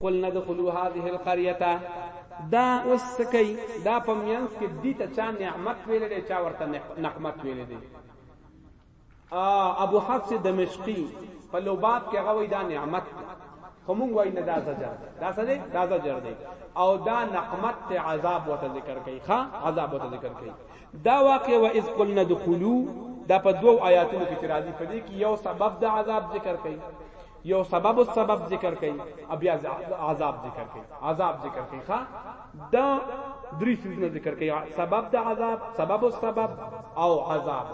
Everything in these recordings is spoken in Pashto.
قلنا دخلوا هذه القريه دا اوس سکی دا په مینس کې دې ته چا نعمت ویل دی چا ورته نعمت ویل دی ابو حفص دمشقی په لوباب کې هغه وی دا نعمت خو مونږ وای نه دا زجر دا څه دی دا زجر دی او دا نقمت ته عذاب وته ذکر کوي ښا عذاب وته ذکر کوي دا واقع و اذ قلنا دخلوا دا په دوو آیاتونو کې راځي په دې کې یو سبب د عذاب ذکر کوي یو سبب السبب ذکر کوي او بیا عذاب ذکر کوي عذاب ذکر کوي ښا دا درې سيزونه ذکر کوي سبب د عذاب سبب السبب او عذاب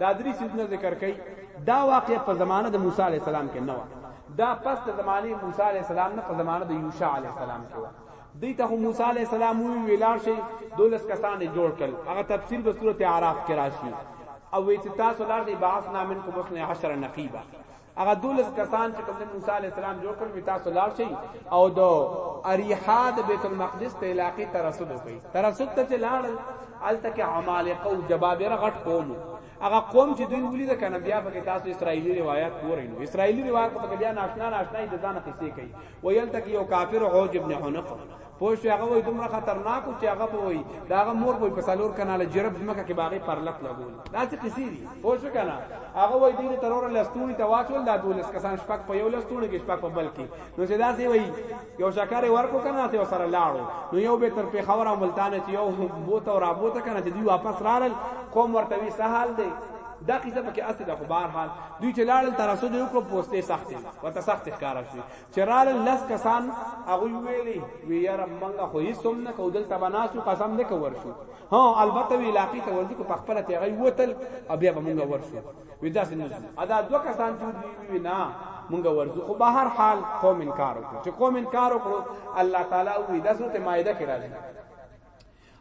دا درې سيزونه ذکر کوي دا واقع په زمانه د موسی عليه السلام کې نه و دا پس د زمانه موسی عليه السلام نه په زمانه د یوشع عليه السلام کې و دی ته موسی علی السلام وی ویلار شي دولس کسان جوړ کړ هغه تفسیر د سورته اعراف کې راشي او وی چې تاسو لار دی باس نامن کو بس نه 10 نقیبه هغه دولس کسان چې کوم موسی علی السلام جوړ کړ وی تاسو لاړ شئ او د اریحا د بیت المقدس ته علاقې ترسد وکړي ترسد ته چې لاړل الته کې عمالقه او جبابره غټ قوم هغه قوم چې دوی ولید کنه بیا پکې تاسو اسرایلی روایت ګورئ نو اسرایلی روایت پکې بیا ناشنا ناشنا د ځان قصې کوي ویل تک یو کافر عوج ابن حنق پوه شو هغه وای دومره خطرناک چې هغه په وای دا هغه مور په پسالور کانال جرب مکه کې باغې پرلت لګول دا څه کسی دي پوه شو کنه هغه وای دې ترور لستونی ته واچول دا دولس کسان شپک په یو لستونی کې شپک په بل کې نو چې دا سی وای یو شکر ورکو کنه ته سره لاړو نو یو به تر په خبره ملتانه چې یو بوته او رابوته کنه چې دوی واپس راړل قوم ورته وی سهال دی دا قصه پکې اصل د خبر حال دوی چې لاړل تر اسو دیو کو پوسټه سختي ورته سخت ښکار شي چې رال لس کسان هغه ویلي وی یار منګه خو یې سم نه کودل تبناسو قسم دې کور شو ها البته وی علاقې ته ورځو په خپل ته غي وتل او بیا به مونږ ورسو وی داسې نه ادا دوه کسان چې وی نه مونږ ورځو خو به هر حال قوم انکار وکړو چې قوم انکار وکړو الله تعالی وی داسې ته مائده کې راځي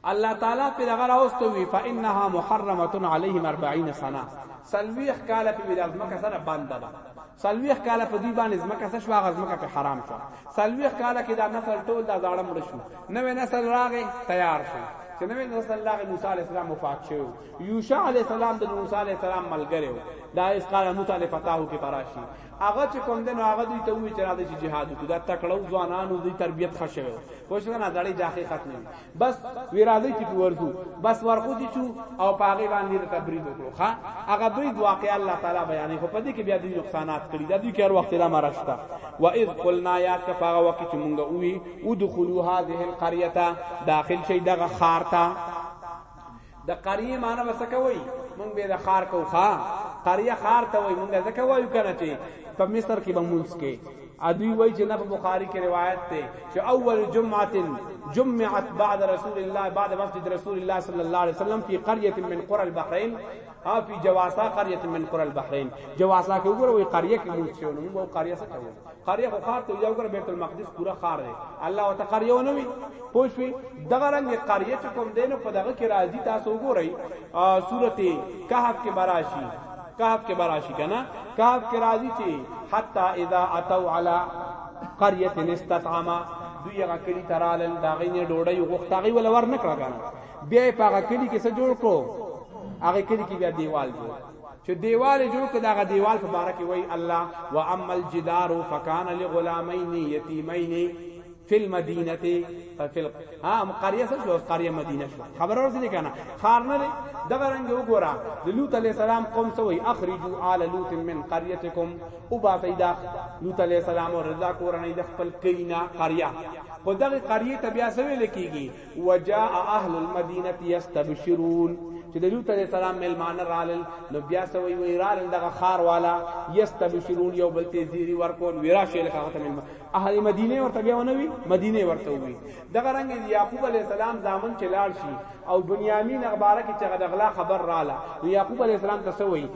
الله تعالی په دغه راوستو وی فانها محرمه علیهم 40 سنه سلویخ کاله په ویل ازمکه سره بند ده سلویخ کاله په دی باندې ازمکه سره شو ازمکه په حرام شو سلویخ کاله کې دا نسل ټول دا زاړه مړ شو نوې نسل راغې تیار شو چې نوې نسل راغې موسی علی السلام وفات شو یوشع علی السلام د موسی علی السلام ملګری و دا اس قال موسی علی فتاحو کې تراشی هغه چې کوم دنو هغه دوی ته وی چې راځي چې jihad وکړي دا تکړو ځوانانو دوی تربيت خښوي پوه شو نه دړي د حقیقت نه بس وی راځي چې ورځو بس ورخو دي چو او پاغي باندې تبرید وکړو ها هغه دوی واقعا الله تعالی بیانې خو په دې کې بیا دوی نقصانات کړی دا دوی کار وخت لا مرشتا و اذ قلنا یا کفاغه وخت چې مونږ وی ادخلوا هذه القريه داخل شي دغه خارتا د قریه معنی به څه کوي مونږ به د خار کو خا قریه خار ته وای مونږ ځکه وایو کنه چې په مصر کې به مونږ کې ادوی وای چې نه په بخاری کې روایت ته چې اول جمعه جمعت بعد رسول الله بعد مسجد رسول الله صلی الله علیه وسلم فی قريه من قرى البحرين او فی جواسا قريه من قرى البحرين جواسا کې وګوره وای قریه کې مونږ شو نو وای قریه څه کوي قريه خو خار ته یو کړ بیت المقدس پورا خار دی الله وت قريه ونه وی پوښوي دغه رنګ قريه چې کوم دین په دغه کې راځي تاسو وګورئ سورته کهف کې براشي کهف کې براشي کنه کهف کې راځي چې حتا اذا اتوا على قريه استطعما دوی هغه کلی ترالل دا غینې ډوډۍ غوښته غي ول ور نکړه کنه بیا په هغه کلی کې څه جوړ کو هغه کلی کې بیا دیوال جوړ چې دیوال جوړ کړه دا دیوال په باره کې وای الله واما الجدار فکان لغلامین یتیمین فی المدینه فی ها قريه څه شو قريه مدینه شو خبر ورسې کنه خار نه دغه رنګ وګوره د لوط علی السلام قوم سوی اخرجوا آل لوط من قريتكم وبا سیدا لوط علی السلام او رضا کورنۍ د خپل کلینا قريه په دغه قريه ته بیا سوي لکېږي وجاء اهل المدینه یستبشرون چې د لوط علیہ السلام ملمان رالل نو بیا سوي وی رالل دغه خار والا یستبشرون یو بل ته زیری ورکول ویرا شیل کاغه ته ملمان اهل مدینه ورته بیا ونه وی مدینه ورته وی دغه رنگ یعقوب علیہ السلام زامن چلال شي او بنیامین اخبار کې چې غدغلا خبر رااله نو یعقوب علیہ السلام ته سوي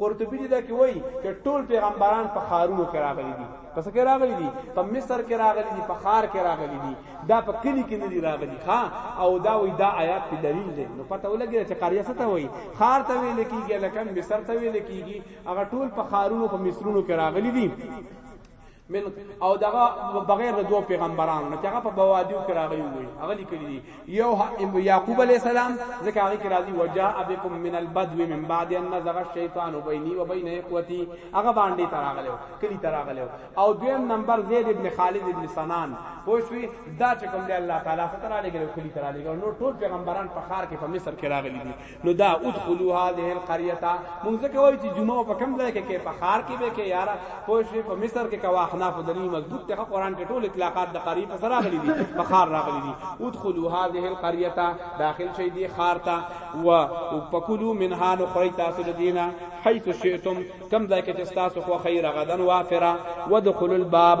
قرطبی دی دا کې وای چې ټول پیغمبران په خارونو کې راغلي دي پس کې راغلي دي په مصر کې راغلي دي په خار کې راغلي دي دا په کلی کې نه دي راغلي ها او دا وای دا آیات په دلیل دی نو پته ولګی چې قريه څه ته وای خار ته ویل کیږي لکه مصر ته ویل کیږي هغه ټول په خارونو په مصرونو کې راغلي دي من او دغه بغیر د دوه پیغمبرانو نه هغه په بوادیو کې راغلی وي هغه لیکلی دی یو یعقوب علی السلام ځکه هغه کې راځي وجاء بكم من البدو من بعد ان نزغ الشیطان بیني و بین اخوتی هغه باندې تراغلو کلی تراغلو او دویم نمبر زید ابن خالد ابن سنان پوښوي دا چې کوم دی الله تعالی ستر علی ګلو کلی تر علی ګلو نو ټول پیغمبران په خار کې په مصر کې راغلي دي نو دا ادخلوا هذه القريه مونږ ځکه وایو چې جمعه په کم ځای کې کې په خار کې به کې یارا پوښې په مصر کې کوا خناف دلیل مضبوط ته قران کې ټول اطلاقات د قریب سره راغلي دي په خار راغلي دي ادخلوا هذه القريه داخل شي دي خار ته او پکلوا منها نو خری تاسو دینه حيث شئتم کم ځای کې چې تاسو خو خیر غدن وافرا ودخلوا الباب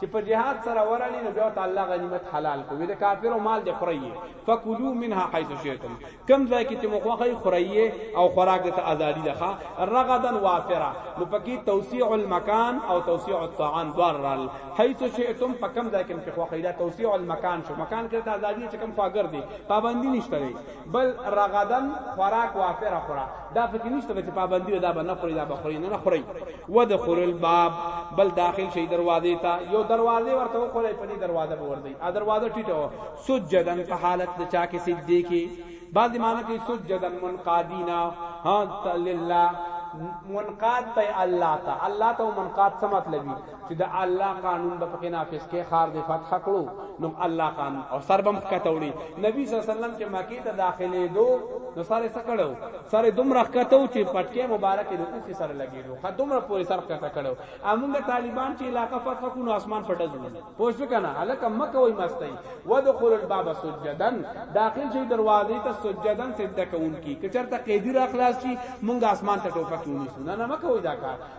چې په جهاد سره ورنې نو بیا ورته الله غنیمت حلال کو وی د کافرو مال د خورئ فکلوا منها حيث شئتم کم ځای کې چې مخوخی خورئ او خوراک د ته ازادي ده رغدا وافرا نو پکې توسيع المکان او توسيع الطعام دوارل حيث شئتم په کم ځای کې چې خوخی دا توسيع المکان شو مکان کې ته ازادي چې کم خواګر دي پابندي نشته بل رغدا خوراک وافره خوره دا پکې نشته چې پابندی دا به نه خوري دا به خوري نه نه خوري ودخول الباب بل داخل شي دروازه ته یو دروازه ورته خوري په دې دروازه به ورځي ا دروازه ټیټه سجدن په حالت د چا کې سجدي کې بعضی معنی کې سجدن منقادینا ها لله منقاد ته الله ته الله ته منقاد څه مطلب چې د الله قانون به پکې نافذ کې خار دې فتح کړو نو الله قانون او سر بم کتوړي نبی صلی الله علیه وسلم چې مکی ته داخلي دو نو سره سکړو سره دومره کتو چې پټکې مبارک دې اوخي سره لګیدو خا دومره پورې سر کته کړو امونګه طالبان چې علاقه فتح کو نو اسمان پټه ځو پوښت کنه الکه مکه وای مستای ودخل الباب سجدن داخل شي دروازې ته سجدن سجده کوونکی کچرته قیدی را خلاص شي مونږ اسمان ته ټوپک ونیسو نه نه مکه وای دا کار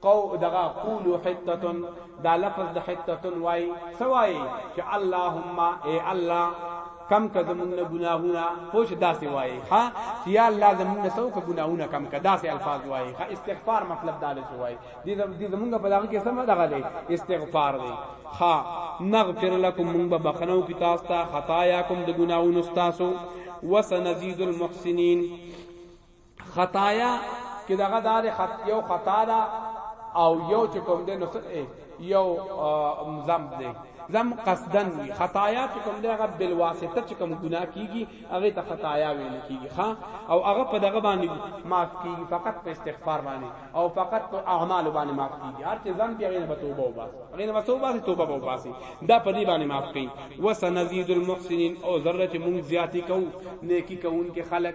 قو دغه قولو حتتن دا لفظ د حتتن وای سوای چې اللهم اے الله کم که زمونږ نه ګناهونه پوش داسې وایي ها چې یا الله زمونږ نه څوک ګناهونه کم که داسې الفاظ وایي ها استغفار مطلب دا لږ وایي دې زمونږ په دغه کې سم دغه دی استغفار دی ها نغفر لكم من بخنو کی تاسو ته خطاياکم د ګناهونو تاسو وسنزيد المحسنين خطایا کې دغه دار خط یو خطا ده او یو چې کوم دی نو یو ذنب دی زم قصدن وی خطایا چې کوم دی هغه بل واسطه چې کوم ګناه کیږي هغه ته خطایا ویل کیږي ها او هغه په دغه باندې معاف کیږي فقط په استغفار باندې او فقط په اعمال باندې معاف کیږي هر چې ذنب یې نه توبه او باس هغه نه توبه سي توبه او باس دا په دې باندې معاف کیږي وسنزيد المحسنين او ذره چې مونږ زیاتی کوو نیکی کوون کې خلق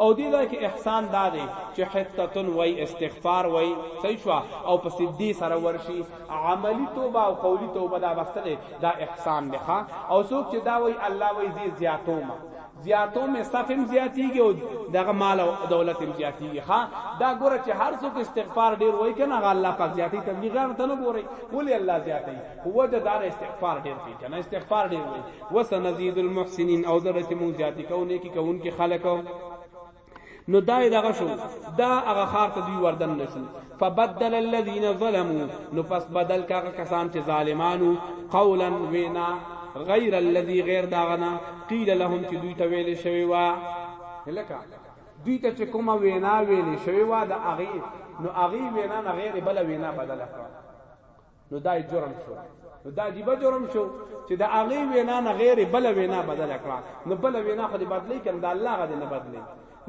او دې ځای کې احسان دا دی چې حتتن وای استغفار وای صحیح شو او په سیدی سره ورشي عملی توبه او قولی توبه دا بسته دا احسان دی ښا او څوک چې دا وای الله وای زی زیاتوما زیاتو می صفم زیاتیږي او دغه مال او دولت هم زیاتیږي ها دا ګوره چې هر څوک استغفار ډیر وای کنه هغه الله پاک زیاتی تبلیغ غان ته نه ګوري ولی الله زیاتی هو د دار استغفار ډیر کوي کنه استغفار ډیر وای وسنزيد المحسنين او زره چې مونږ زیاتی کوو نیکی کوونکې خلک نو دای دغه شو دا هغه خار ته دوی وردن نشو فبدل الذين ظلموا نو پس بدل کاغه کسان چې ظالمانو قولا وینا غیر الذي غیر داغنا قیل لهم چې دوی ته ویل شوی وا لکه دوی ته چې کومه وینا ویل شوی وا د هغه نو هغه وینا نه غیر بل وینا بدل کړه نو دا جرم شو نو دا عجیب جرم شو چې د هغه وینا نه غیر بل وینا بدل کړه نو بل وینا خو دې بدلی کړه د الله غدې نه بدلی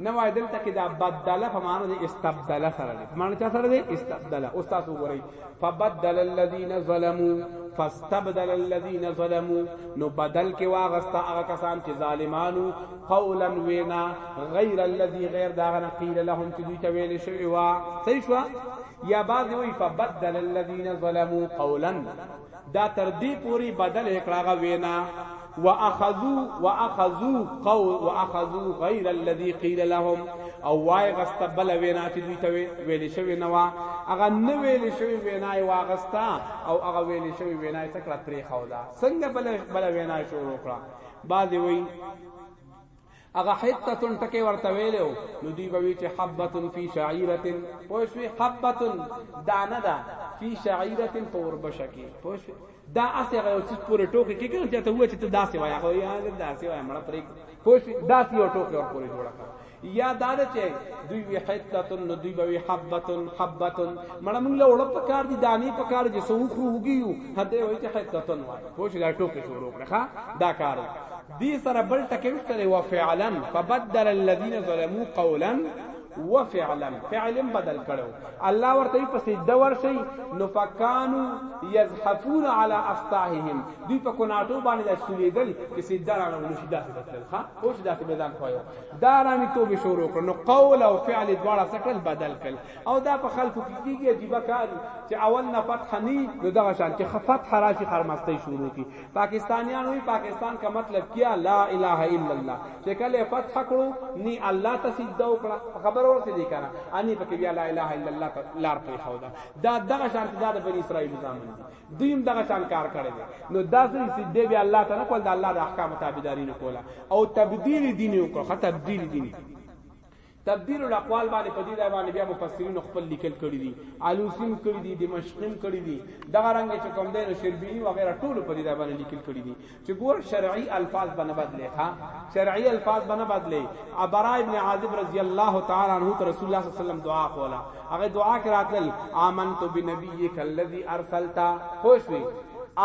نو وای دلته کې دا بدله په معنی د استبدله سره دی معنی چا سره دی استبدله او تاسو وګورئ فبدل الذين ظلموا فاستبدل الذين ظلموا نو بدل کې واغستا هغه کسان چې ظالمانو قولا وینا غیر الذي غیر دا غنقیل لهم چې دوی ته ویل شوی وا صحیح شو یا بعض وی فبدل الذين ظلموا قولا دا تر دې پوری بدل کړهغه وینا واخذو واخذو قول واخذو غیر الذي قيل لهم او وای غست بل وینا چې دوی ته ویل شوی نه وا هغه نه ویل شوی وینا یې واغستا او هغه ویل شوی وینا یې تکړه پرې خودا څنګه بل بل وینا شروع کړه بعد وی هغه حته ټکی ورته ویلو نو دوی به وی چې حبه فی شعیره پوه شوی حبه دانه ده فی شعیره په وربشه کې پوه شوی دا اسه غو څه پورې ټوکی کې کنه چې ته وای چې ته داسې وای هغه یا داسې وای مړه پرې پوه شوی داسې یو ټوکی ور پورې جوړه کړ یا دا چې دوی وی حته نو دوی به وی حبه حبه مړه موږ له وړپ کار دي دانی په کار چې سو خو وګیو هدا وای چې حته وای پوه شوی دا ټوکی شروع کړه دا کارو دی سره بل ټکی نشته دی وفعلا فبدل الذين ظلموا قولا وفعلا فعلا بدل کړو الله ورته په سجده ورشي نو فکانو يزحفون على افتاحهم دوی په کناټو باندې د سولېدل چې سجده راغلو نو شي داسې بتل ښا او شي داسې بدل کوي دا رامي توبه شروع کړو نو قول او فعل دواړه سکل بدل کړ او دا په خلکو کې کیږي عجیب کار چې اول نه فتح نه نو دغه شان چې فتح راشي خرمسته شروع کی پاکستانیان وی پاکستان کا مطلب کیا لا اله الا الله چې کله فتح کړو نی الله ته سجده وکړه خبر ورته دی کنه انی پکې بیا لا اله الا الله لار پرې خو دا دا دغه شان ته د بنی اسرائیل زامن دي دویم دغه شان کار کړی دی نو دا سری سجده بیا الله ته نه کول دا الله د احکام تابعدارین کوله او تبدیل دین وکړه تبدیل دین تبدیل الاقوال باندې په دې ځای باندې بیا مفسرینو خپل لیکل کړي دي علوسیم کړي دي دمشقیم کړي دي دغه رنګ چې کوم دی نو شربینی وغیرہ ټول په دې ځای باندې لیکل کړي دي چې ګور شرعي الفاظ باندې بدلې ښا شرعي الفاظ باندې بدلې ابرا ابن عازب رضی الله تعالی عنہ ته رسول الله صلی الله علیه وسلم دعا کوله هغه دعا کې راتل آمنت بنبیک الذی ارسلتا خوش وي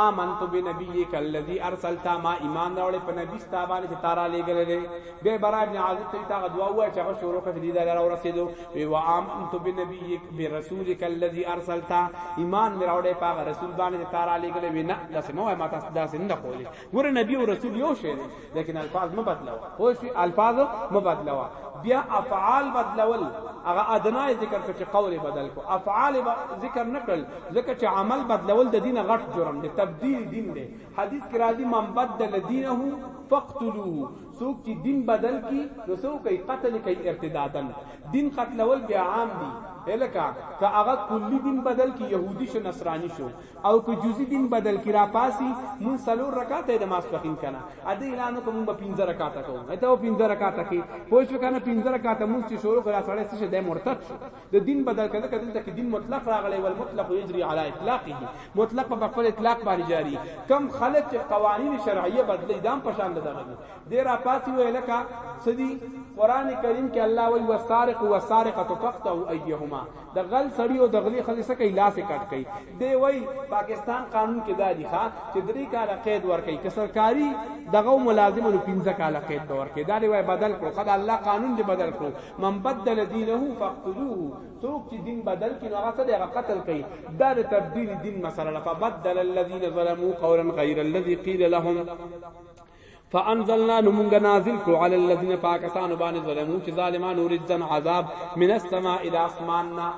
آمنت بنبیک الذی ارسلتا ما ایمان راوړې په نبی ستابانه چې تارا لګلې بے برا ابن عازب ته تا دعا وای چې هغه شروع کړ دې دا لاره ورسېدو وی و عام انت بنبیک برسولک الذی ارسلت ایمان مراوړې پاغه رسول باندې تار علی ګل وینا داسې مو ما تاسو داسې نه کولې ګور نبی او رسول یو شی لیکن الفاظ مو بدلوا خو شی الفاظ مو بدلوا بیا افعال بدلول هغه ادنا ذکر کړ چې قول بدل کو افعال ذکر نکړل ځکه چې عمل بدلول د دین غټ جرم دی تبدیل دین دی حدیث کی راځی من بدل دینه فقتلوه څوک چی دین بدل کی نو څه وکړی قتل یی کړی ارتدادا دین قتلول بیا عام دی لکه که هغه کلی دین بدل کی یهودی شو نصرانی شو او که جزی دین بدل کی راپاسی مونږ څلور رکعته د ماسپښین کنه اده اعلان وکړه مونږ به پنځه رکعته کوو ته پنځه رکعته کی پوه شو کنه پنځه رکعته مونږ چی شروع کړه سړی څه شه د مرتد شو د دین بدل کړه ځکه دلته کې دین مطلق راغلی ول مطلق یجری علی اطلاقه مطلق په خپل اطلاق باندې جاری کم خلک چې قوانین شرعیه بدلی دام په شان دغه دي ډیر پاتې ویل کا سدي قران کریم کې الله وی وسارق وسارقه فقطعوا ايهما د غل سړی او د غلی خلی سکه لاس کټ کړي دی وی پاکستان قانون کې دا دی ښا چې درې کال قید ور کوي که سرکاري دغه ملازمونو 15 کال قید ور کوي دا دی وی بدل کړو خدای الله قانون دې بدل کړو من بدل دینه فاقتلوه څوک چې دین بدل کړي هغه څه دغه قتل کوي دا د تبدیل دین مسله ده فبدل الذين ظلموا قولا غير الذي قيل لهم فانزلنا نمونگ نازل کو علی الذين پاکستان باندې ظلمو چې ظالمان ورجن عذاب من السماء الى اسماننا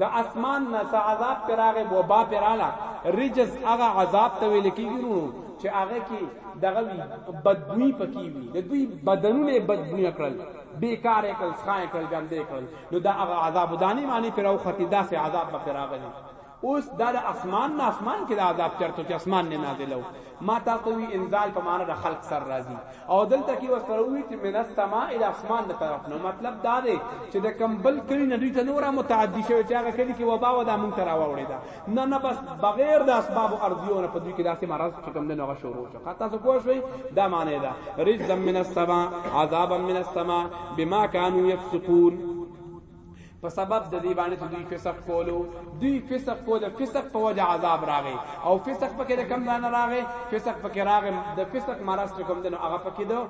د اسمان نه څه عذاب پرې راغی، وبا پرې راله، رجز هغه عذاب ته ویل کېږي وروڼو چې هغه کې دغه وي، بدبويي پکې وي، د دوی بدنونه یې بدبویه کړل، بې کاره یې کړل، څښا یې کړل، ګنده یې کړل، نو دا هغه عذاب و، دانې مانې پرې راوختې، داسې عذاب به پرې راغلی. اوس دا د اسمان نه، اسمان کې دا عذاب چېرته و چې اسمان نه نازلوو؟ ما تاسو ته وی انزال په معنی د خلق سر راځي او دلته کې وسره وی چې من السماء الى اسمان د طرف نو مطلب دا دی چې د کم بل کلی نه دوی ته نور متعدی شوی چې هغه کلی کې وبا ودا مونږ ته راوړی دا نه نه بس بغیر د اسباب ارضیو نه په دوی کې داسې مرض چې کم نه هغه شروع شو خاطر تاسو پوه شئ دا معنی دا رجزا من السماء عذابا من السماء بما كانوا يفسقون په سبب د دې باندې چې دوی فسق کولو دوی فسق کول فسق په وجه عذاب راغی او فسق پکې د کم ځای نه راغی فسق پکې راغی د فسق مرز چې کوم دنو هغه پکې دو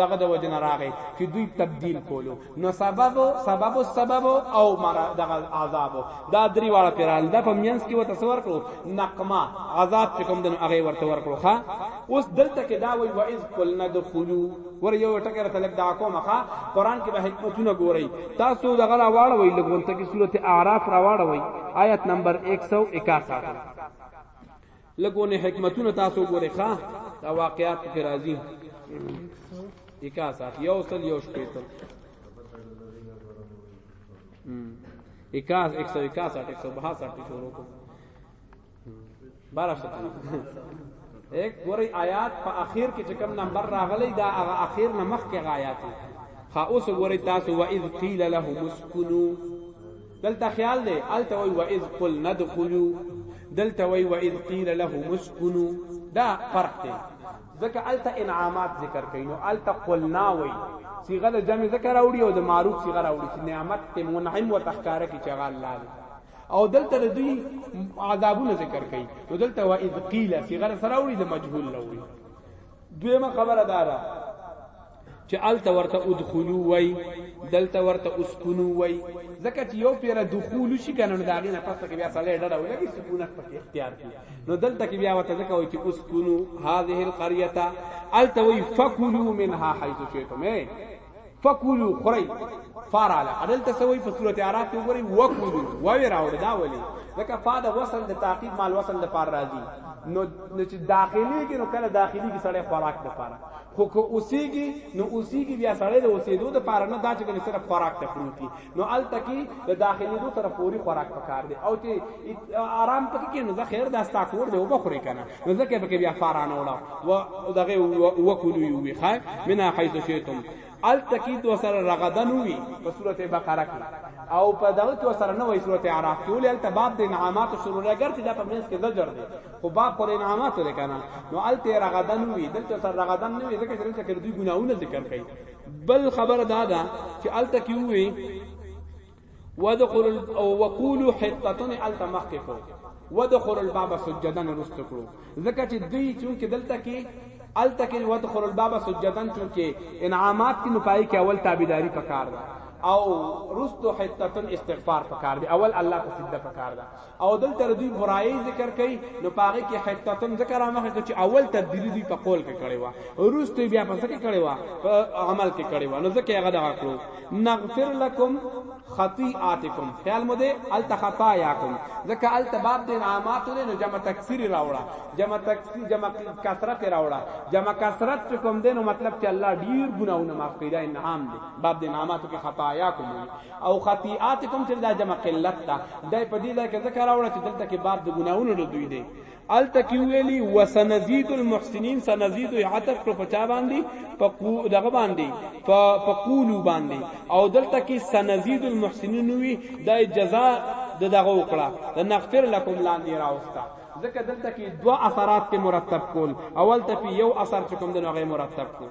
دغه د وجه نه راغی چې دوی تبديل کولو نو سبب سبب سبب او مر دغه عذاب دا درې واړه پیرال دا په مینس کې وته سور کړو نقما عذاب چې کوم دنو هغه ورته ور کړو ښا اوس دلته کې دا وی وایز کول نه دخولو ور یو ټکر ته لګ دا کومه ښا قران کې به حکمتونه ګورئ تاسو د غلا واړه وی لګون ته کې سورته اعراف را واړه وی آیت نمبر 161 لګونه حکمتونه تاسو ګورئ ښا دا واقعات کې راځي 161 یو سل یو شپېتل 161 161 162 شروع کوم بارا شته ایک ګوري آیات په اخر کې چې کوم نمبر راغلی دا هغه اخر نه مخ کې آیات خا اوس ګوري تاسو و اذ قیل لهم اسكنوا دلته خیال دی الته وی و اذ قل ندخلوا دلته وی و اذ قیل لهم اسكنوا دا فرق دی ځکه الته انعامات ذکر کین او الته قلنا وی صيغه د جمع ذکر اوړي او د معروف صيغه راوړي چې نعمت ته منعم و تخکاره کی چغال لاله او دلته د دوی عذابونه ذکر کړي نو دلته وا اذ قیل صغیر سره وړي د مجهول لوي دویمه خبره دارا چې الته ورته ادخلوا وای دلته ورته اسكنو وای ځکه چې یو پیره دخول شي کنه دا غي نه پسته کې بیا سړی ډډه ولګي سکونت په اختیار کې نو دلته کې بیا وته ځکه وای چې اسكنو هذه القريه الته وای فكلوا منها حيث شئتم فکولو خوري فاراله عدل تسوي په صورت اعراف کې وګوري وکولو وای راوړ دا ولي ځکه فاد وصل د تعقیب مال وصل د پار راځي نو چې داخلي کې نو کله داخلي کې سړی خوراک د پاره خو کو اوسېږي نو اوسېږي بیا سړی د اوسېدو د پاره نه دا چې صرف خوراک ته پروتي نو الته کی د داخلي دو سره فوري خوراک پکار دی او چې آرام پکې کې نو زه خیر دا ستا کور دی وبخوري کنه نو ځکه پکې بیا فارانه وړه و دغه وکولو یو وی خای منا حيث شئتم الته کی دو سره رغدن وی په سورته بقره کې او په دغه کې سره نوې سورته اعراف کې ولې الته باب د انعامات شروع لګر چې دا په منځ کې زجر دی خو باب پر انعامات لري کنه نو الته رغدن وی دلته سره رغدن نه وی ځکه چې دلته کې دوی ګناونه ذکر کوي بل خبر دا دا چې الته کې وي ودخل او وقولو حطتن الته مخکې کو ودخل الباب سجدن رست کړو ځکه چې دوی چونکې دلته کې الته کې ودخل الباب سجدن چونکې انعامات کې نپای کې اول تابعداري پکار ده او رستو حتتن استغفار پکار دی اول الله ته سجده پکار ده او دلته د دوی برایې ذکر کوي نو په هغې کې حتتن ځکه رامخه کړه چې اول تبدیلي دوی په قول کې کړې وه وروسته بیا په څه کې کړې وه په عمل کې کړې وه نو ځکه یې هغه دغه کړو نغفر لکم خطیئاتکم خیال مو دی الته خطایاکم ځکه الته باب د انعامات دی نو جمع تکثیر راوړه جمع تکثیر جمع کثرت راوړه جمع کثرت چې کوم دی نو مطلب چې الله ډیر ګناونه معاف کړي دا انعام دی باب د انعاماتو کې خطایاکم او خطیئاتکم چې دا جمع قلت ده دای په دې ځای کې ذکر راوړل چې دلته کې باب د ګناونو د دوی دی الته کې ویلي وسنزيد المحسنین سنزيد عتب کړ پچا باندې په دغه باندې په پقولو باندې او دلته کې سنزيد المحسنین وی دای جزاء د دغه وکړه د نغفر لكم لاندې راوستا ځکه دلته کې دوه اثرات ته مرتب کول اول ته یو اثر چې کوم د نغې مرتب کول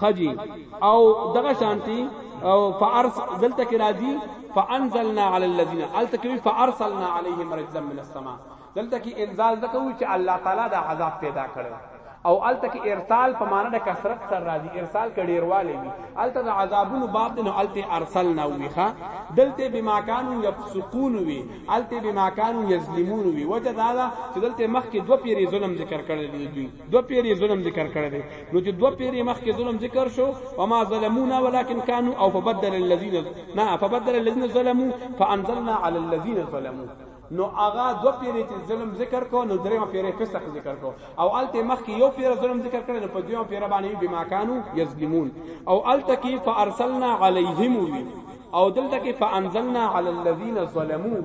خجی او دغه شانتی او فارس دلته کې راځي فانزلنا علی الذين التکوی فارسلنا علیهم رجزا من السماء دلته کې انزال ځکه وی چې الله تعالی دا عذاب پیدا کړو او الته کې ارسال په معنی د کثرت سره راځي ارسال کې ډیرواله وي الته د عذابونو باب دنو الته ارسلنا ویخه دلته بما كانوا يفسقون وی الته بما كانوا يظلمون وی وجه دا چې دلته مخ کې دوه پیری ظلم ذکر کړل دي دو پیری ظلم ذکر کړی دی نو چې دو پیری مخکې ظلم ذکر شو وما ظلمونا ولكن كانوا او فبدل الذين نا فبدل الذين ظلموا فانزلنا على الذين ظلموا نو هغه دو پیری چې ظلم ذکر کو نو درېمه پیری فسق ذکر کو او الته مخ کې یو پیری ظلم ذکر کړي نو په دیو پیری باندې بما کانو یظلمون او الته کې فارسلنا علیهم او دلته کې فانزلنا علی الذین ظلموا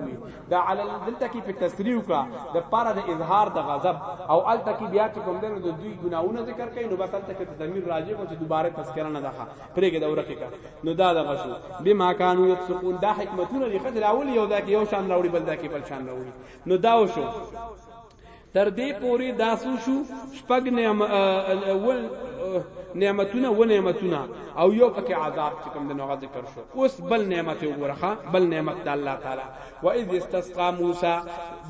دا علل دلته کې په تسریع وکړه د پاره د اظهار د غضب او الته کې بیا چې کوم دنو د دوی ګناونه ذکر کوي نو بس الته کې د ضمیر راځي کو چې دوباره تذکرہ نه ده پرېګه د ورکه کا نو دا د غشو بما كانوا يفسقون دا حکمتونه لري خدای راولي یو دا کې یو شان راوړي بل دا کې بل شان راوړي نو دا وشو تر دې پوري داسو شو شپږ نعم اول نعمتونه و نعمتونه او یو پکې عذاب چې کوم د نوغه ذکر شو اوس بل نعمت وګورخه بل نعمت د الله تعالی و اذ استسقى موسی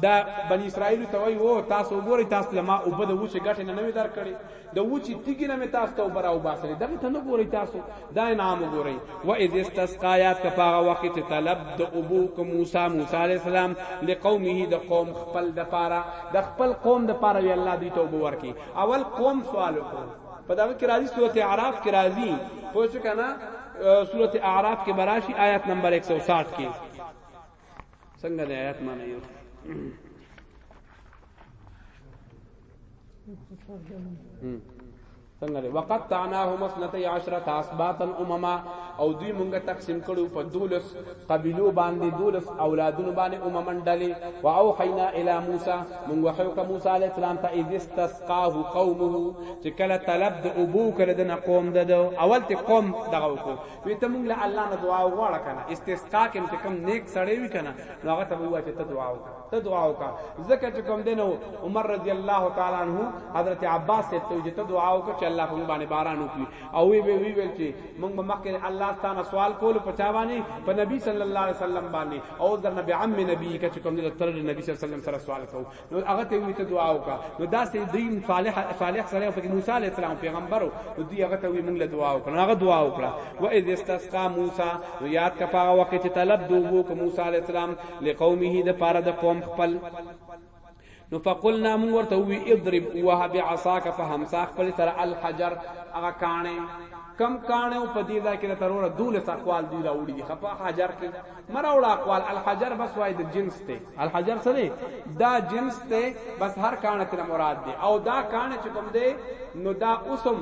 دا بنی اسرائیل ته وای وو تاسو وګورئ تاسو لما او بده وسه ګټه نه نوې درکړي د وچی تیګی نه تاسو ته وبراو باسلی دغه ته نه ګورئ تاسو دا انعام وګورئ و اذ استسقا یاد ک پاغه وخت چې طلب د ابو ک موسی موسی علی السلام لقومه د قوم خپل د پاره د خپل قوم د پاره وی الله دی توبه ورکی اول قوم سوال وکړو په دغه کې راځي سورته اعراف کې راځي پوه شو کنه سورته اعراف کې براشي آیت نمبر 160 کې څنګه د آیات معنی یو څنګه دی وقت تعناهم اثنتي عشرة اسباطا امما او دوی مونږ تقسیم کړو په دولس قبيلو باندې دولس اولادونو باندې اممن ډلې او اوحینا الی موسی مونږ وحی وکړه موسی علی السلام ته اذ استسقاه قومه چې کله طلب د ابو کړه د قوم د اول ته قوم دغه وکړو وی ته مونږ له الله نه دعا وغواړه کنه استسقا کې چې کم نیک سړی وی کنه نو هغه ته وایي چې ته دعا وکړه ته دعا وکړه ځکه چې کوم دینو عمر رضی الله تعالی عنہ حضرت عباس ته ته ته دعا وکړه چې الله په مونږ باندې باران وکړي او وی وی وی ویل چې مونږ مخکې الله تعالی سوال کول په چا باندې په نبی صلی الله علیه وسلم باندې او در نبی عم نبی کې چې کوم دینو تر نبی صلی الله علیه وسلم سره سوال کوو نو هغه ته وی ته دعا وکا نو دا سه دین صالح صالح سره په موسی علی السلام پیغمبرو نو دی هغه ته وی موږ له دعا وکړه هغه دعا وکړه و اذ استسقا موسی نو یاد کا پاغه وخت چې طلب دوبو ک موسی علی السلام لقومه د پاره د قوم خپل نو فقلنا من ورته وی اضرب وها بعصاك فهمسا خپل تر الحجر هغه کانه کم کانه په دې ځای کې ترور دوله سقوال دی راوړي خپه حجر کې مراوړه اقوال الحجر بس وای د جنس ته الحجر څه دی دا جنس ته بس هر کانه تر مراد دی او دا کانه چې کوم دی نو دا اوسم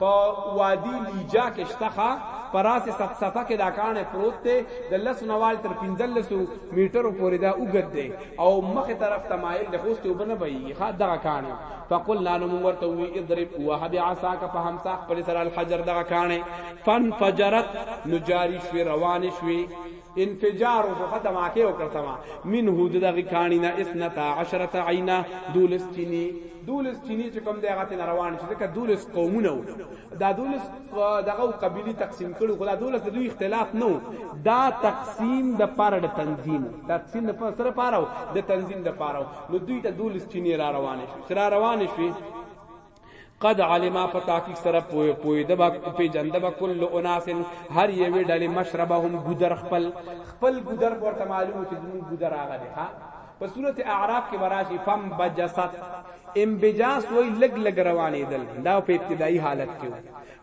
په وادي لیجا کې شتخه پراسه صف صفه کې دا کانه پروت دی د لس نوال تر 15 میټر پورې دا وګد دی او مخه طرف تمایل د خوسته وبنه وی ښا دغه کانه فقلنا نو ورته وی اضرب وهب عصاک په همسا خپل سره الحجر دغه کانه فانفجرت نو جاری شوی روان شوی انفجار او خو دماکه او کړتما من هود دغه کانی نه اسنتا عشرت عینا دولس چینی دولس چینی چې کوم دغه تن روان شي ځکه دولس قومونه وو دا دولس دغه قبیلی تقسیم کړو خو دا دولس د دوی اختلاف نو دا تقسیم د پاره د تنظیم تقسیم د پاره سره پاره د تنظیم د پاره نو دوی ته دولس چینی را روان شي را روان شي قد علم په تحقیق سره پوی پوی د با پیجند با کل اناس هر یوی ډلی مشربهم ګذر خپل خپل ګذر ورته معلوم چې زمون ګذر هغه دی ها په سورته اعراف کې براشي فم بجست امبجاس وی لګ لګ روانې دل دا په ابتدایي حالت کې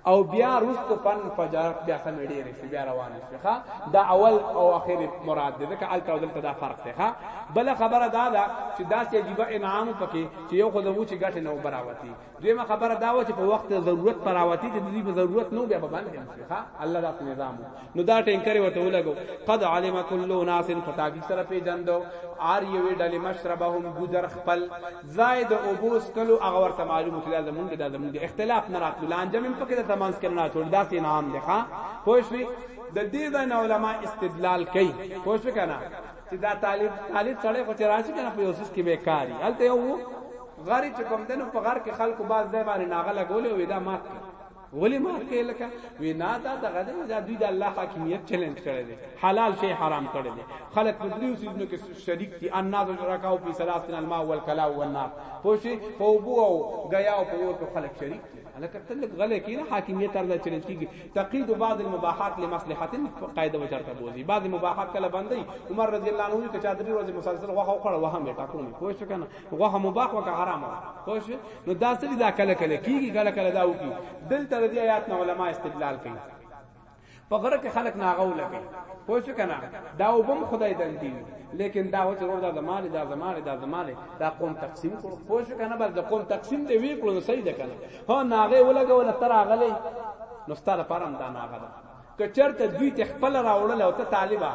او بیا رستو پن فجرت بیا سم ډیر شي بیا روان شي ښا دا اول او اخر مراد دی ځکه الته او دلته دا فرق دی ښا بل خبره دا ده چې دا چې عجیب انعام پکې چې یو خو زمو چې ګټه نو براوتی دویمه خبره دا و چې په وخت ضرورت پراوتی چې دې په ضرورت نو بیا باندې شي ښا الله دا نظام نو دا ټینکر وته ولګو قد علم كل ناس فتاګی سره پیجندو آر یوې ډلې مشربهم ګذر خپل ځای د اوبو سکلو هغه ورته معلومه چې دا زمونږ دا زمونږ اختلاف نه راتلو لانجم هم پکې د تمانس کې نه ټول داسې نام دی ښا پوه شوي د دې د علماء استدلال کوي پوه شو کنه چې دا طالب طالب سړی خو چې راشي کنه په یوسف کې بیکاری هلته یو غری چې کوم دنو په غر کې خلکو باز ځای باندې ناغه لګولې وې دا مات کړ ولی ما کې لکه وینا دا دغه دی دا دوی د الله حاکمیت چیلنج کړی دی حلال شی حرام کړی دی خلق په دریو سیزونو کې شریک دي الناس شرکاو په ثلاث من الماء والکلا والنار پوشي په بو او غیا او په ور کې خلق شریک دي الکه تل غلې کې نه حاکمیت تر دا چیلنج کیږي تقید بعض المباحات لمصلحت قاعده وچرته بوزي بعض مباحات کله باندې عمر رضی الله عنه کې چادري ورځ مسلسل غوخه خوړه وهم ټاکونه پوښتنه غوخه مباح وک حرام خوش نو دا سړي دا کله کله کیږي کله کله دا وکی دل تر دې آیات نه علما استدلال کوي په غره کې خلک ناغو لګي پوه شو کنه دا وبم خدای دن دی لیکن دا و چې وردا زماله دا زماله دا زماله دا قوم تقسیم کړو پوه شو کنه بس د قوم تقسیم دی وی کړو صحیح ده کنه هو ناغه ولګول تر اغلی نو ستاره پرم دا ناغه ده که چرته دوی ته خپل راوړل او ته طالبہ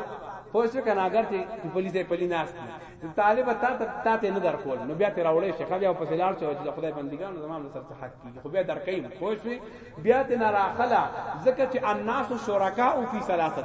پوه شو کنه اگر ته په پلی ځای پلی ناس دي طالب تا ته تا ته نه درکول نو بیا ته راوړې شي خو بیا په سلار شو چې خدای بندګانو زمام سر څه حق کیږي خو بیا درکې پوه شو بیا ته نه راخلا ځکه چې الناس شرکاء فی ثلاثه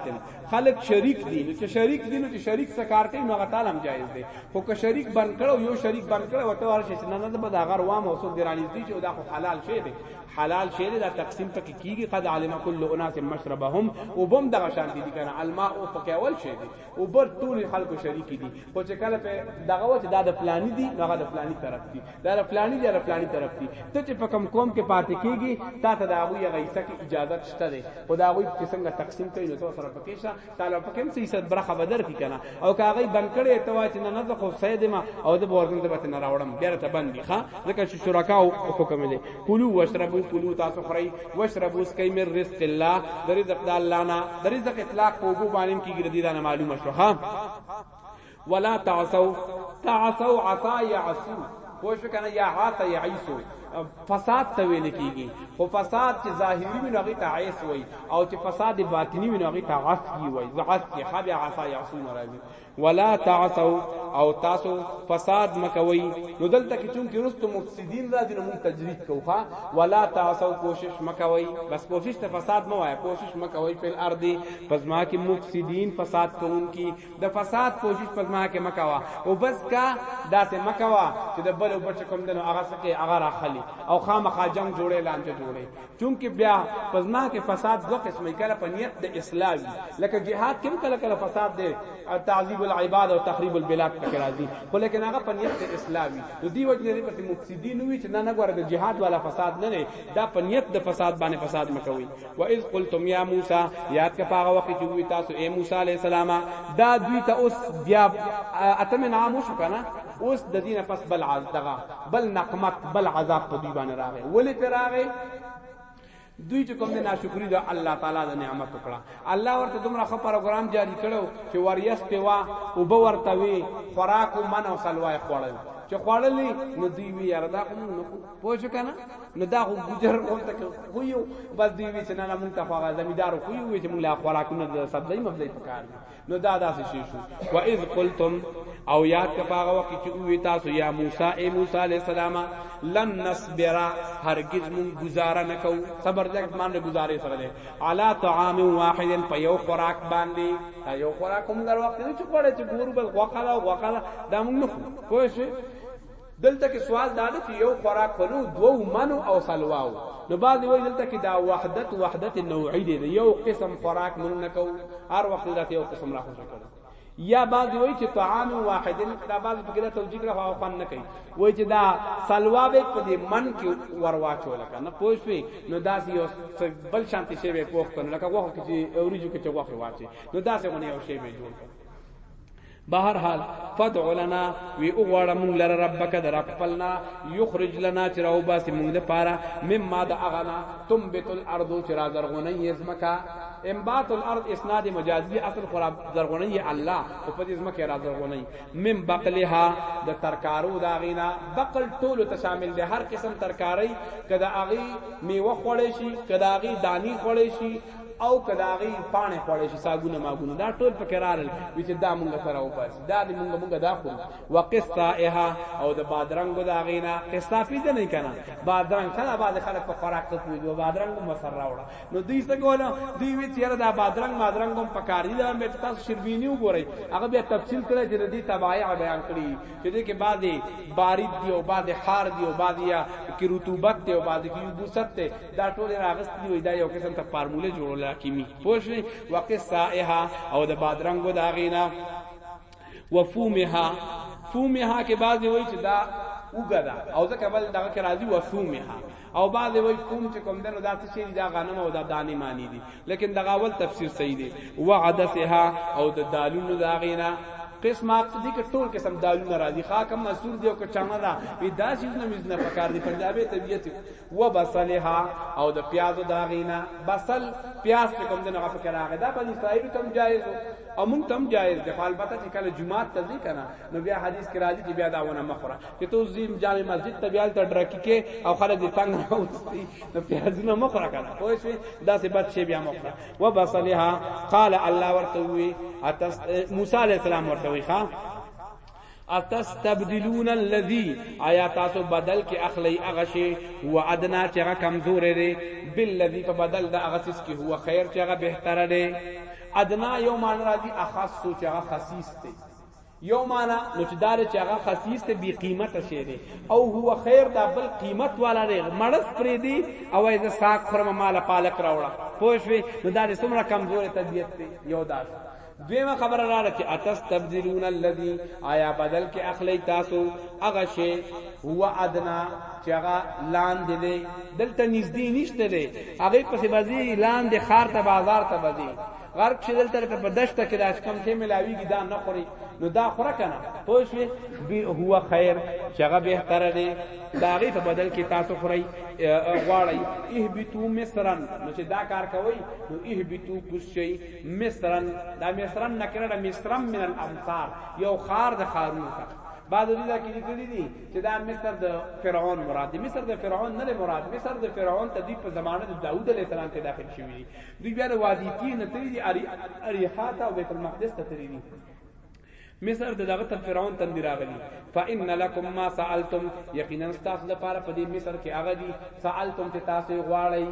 خلق شریک دي نو چې شریک دي نو چې شریک څه کار کوي نو هغه تعالی هم جایز دي خو که شریک بن کړو یو شریک بن کړو ته ورشه نه نه به دا غر وام او سو درانی دي چې دا خو حلال شی دی حلال شی دا تقسیم پکې کیږي قد علم كل اناس مشربهم وبم دغه شان دي کنه الماء او پکې اول شی دي او بر ټول خلکو شریک دي خو چې کله په دغه وخت دا د فلانی دي هغه د فلانی طرف دي دا د فلانی دي د فلانی طرف دي ته چې په کم قوم کې پاتې کیږي تا ته دا غوي غیسه کې اجازه شته ده خو دا غوي چې څنګه تقسیم کوي نو تو سره پکې شه تعالی پکې هم سیسد برخه بدر کی کنه او کاغی بند کړي ته واچ نه نه خو سید ما او د بورګن ته نه راوړم بیا ته بند دی ښا ځکه چې شرکا او حکم دي کلو واشربو کلو تاسو خوري واشربو سکای مر رزق الله د رزق د الله نه د رزق اطلاق په وګو باندې کیږي د دې نه معلومه شوه ولا تعثوا تعثوا عصا يعصو پوښ کنه یا عاص یعیسو فساد ته ویل کیږي خو فساد چې ظاهری وي نو ته عیس وای او چې فساد باطنی وي نو ته عصی وای زعص کې خب عصا یعصون راځي ولا تعثوا او تاسو فساد مکوي نو دلته کې چون کې رستو مفسدین راځي نو موږ تجرید کوخه ولا تعثوا کوشش مکوي بس کوشش ته فساد مو وای کوشش مکوي په ارض پزما کې مفسدین فساد کوونکي د فساد کوشش په ځما کې مکوا او بس کا داسې مکوا چې د بل وبچ کوم دنو هغه سکه هغه راخلی او خامخا جنگ جوړې لانجه جوړې چونکه بیا په ځما کې فساد دوه قسمه کله په نیت د اصلاح لکه جهاد کې کله کله فساد دی تعذيب العباد او تخریب البلاد پکې راځي خو لیکن هغه په نیت د اصلاح وي نو دی وجه لري پسې مفسدين وي چې نه نه غواړي د جهاد والا فساد نه دی دا په نیت د فساد باندې فساد مکوي و اذ قلتم یا موسی یاد کا پاغه وخت چې وی تاسو اے موسی علی السلام دا دوی ته اوس بیا اتم نام وشو کنه اوس د دینه پس بل عذاب بل نقمت بل عذاب په دی باندې راغی ولی پر راغی دوی چې کوم ناشکری د الله تعالی د نعمت وکړه الله ورته دومره خو پروګرام جاری کړو چې وریس پیوا او به ورته وی خوراک او من او سلوای خوړل چې خوړلې نو دوی وی یاره دا کوم نو پوه شو کنه نو دا خو ګجر هم تک خو یو بس دی وی چې نه نه مونږ ته خو هغه زمیدار خو یو چې مونږ لا خوراکونه د سبزی مبزی پکار دي نو دا داسې شي شو و اذ قلتم او یاد کا پاغه وخت چې وی تاسو یا موسی ای موسی علی السلام لن نصبر هرگز مون گزاره نکو صبر دې مان له گزاره سره دې علا طعام واحد په یو خوراک باندې دا یو خوراک هم در وخت نه چې پړې چې ګورو بل وقلا وقلا دا مونږ نه پوه شئ دلته کې سوال دا ده چې یو خوراک په نو دوو منو او سلواو نو بعضی وایي دلته کې دا وحدت وحدت نوعی دی یو قسم خوراک مونږ نه کوو هر وخت دلته یو قسم راخوش کړو یا بعضی وایي چې طعام واحد دا بعض په کله توجیه کړه او خوان نه کوي وایي چې دا سلوا به په دې من کې ورواچو لکه نه پوښوي نو دا یو بل شانتي شی به پوښتنه لکه وخت چې اوریجو کې چې وخت واچي نو دا څنګه یو شی به جوړ بهر حال فدع لنا وی او غواړه مونږ لره ربک در خپلنا یخرج لنا چې راو باسي مونږ د پاره مما د اغنا تنبت الارض چې را زرغونه یې زمکا انبات الارض اسناد مجازی اصل خراب زرغونه یې الله او په دې زمکه را زرغونه یې من بقلها د ترکارو دا غینا بقل ټول ته شامل دي هر قسم ترکاری کدا اغي میوه خوړې شي کدا اغي دانی خوړې شي او کداغي پانه خوړې شي صابونه ماګونه دا ټول پکې رارل وی چې دا مونږ سره وپاس دا دې مونږ مونږ دا خو وقصائها او د بادرنګ دا غینا قصا پیځ نه کنا بادرنګ کله بعد خلک په خوراک ته پوي دو بادرنګ مسر راوړه نو دې څه کوله دې وی چې دا بادرنګ بادرنګ هم پکار دي دا مې تاسو شربینی وګورئ هغه بیا تفصیل کړی چې دې تبایع بیان کړی چې دې کې بعد بارید دی او بعد حار دی او بعد یا کې رطوبت دی او بعد کې یبوست دی دا ټول راغست دی وای دا یو قسم ته فارموله جوړول حکیمی پوښی وقصائها او د بادرنګو دا غینا وفومها فومها کې بعض وای چې دا وګدا او ځکه بل دغه کې راځي وفومها او بعض وای کوم چې کوم دنو دا څه شي دا غنم او دا دانی معنی دي لیکن دغه اول تفسیر صحیح دی وعدسها او د دالونو دا غینا قسم اپ دي کې ټول قسم دالو ناراضي خاکم مسور دی او که چانه دا وی دا چیز نه مزنه پکار دي پنجابي طبيعت و بصلها او د پیاز داغینا بصل پیاز چې کوم دغه پکې راغی دا بنی اسرائیل تم جایز او مونږ تم جایز دی خو البته چې کله جمعه ته ځی کنه نو بیا حدیث کې راځي چې بیا دا ونه مخره چې تو زیم جامع مسجد ته بیا ته ډرکی کې او خلک دې تنگ راوستي نو پیاز نه مخره کنه خو شي دا څه بد شي بیا مخره و بصلها قال الله ورته وی موسی علیہ السلام ورته وی ښا اتستبدلون الذي آیا تاسو بدل کې اخلی هغه شی هو ادنا چې هغه کمزور دی بالذي په بدل د هغه څه کې هو خیر چې هغه بهتر دی ادنا یو معنی راځي اخص چې هغه خصیص دی یو معنا نو چې دار چې هغه خصیص ته بی قیمت شي دی او هو خیر دا بل قیمت والا دی مړس پرې دی او ایزه ساک خرم مال پالک راوړه پوښوي نو دا څومره کمزورې طبیعت دی یو داس دویمه خبره دا ده چې اتستبدلون الذي آیا بدل کې اخلی تاسو هغه شی هو ادنا چې هغه لاندې دی دلته نږدې نشته دی هغه پسې بازی لاندې خار ته بازار ته بازی غرق شې دلته ته په دشته کې راځ کم څه ملاویږي دا نه خوري نو دا خوره کنه پوه شئ هو خیر چې هغه به تر دی دا غي په بدل کې تاسو خوري غواړي اهبتو مصرن نو چې دا کار کوي نو اهبتو کوشي مصرا، دا مصرا نکره ده، مصرا من الامصار، یو ښار د ښارونو څخه. بعضو دې دا کې لیکلي دي چې دا مصر د فرعون مراد دی. مصر د فرعون نه دی مراد، مصر د فرعون ته دوی په زمانه د داود علیه السلام کې داخل شوي دي. دوی بیا د وادي تیه نه تللي دي، اریحا ته او بیت المقدس ته تللي دي. مصر د دغه تر فرعون تندی راغلی فإن لكم ما سألتم یقینا تاسو د پاره په دې مصر کې هغه دي سألتم چې تاسو غواړئ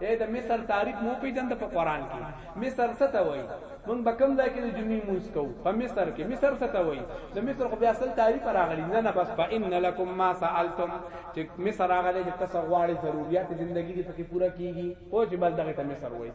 اې د مصر تعریف مو پیجن د په قران کې مصر څه ته وایي مونږ به کوم ځای کې د جمعې مونږ کو په مصر کې مصر څه ته وایي د مصر خو بیا اصل تعریف راغلی نه نه بس فإن لكم ما سألتم چې مصر هغه دې تاسو غواړئ ضرورت ژوندۍ دې پکې پوره کیږي او چې بل دغه ته مصر وایي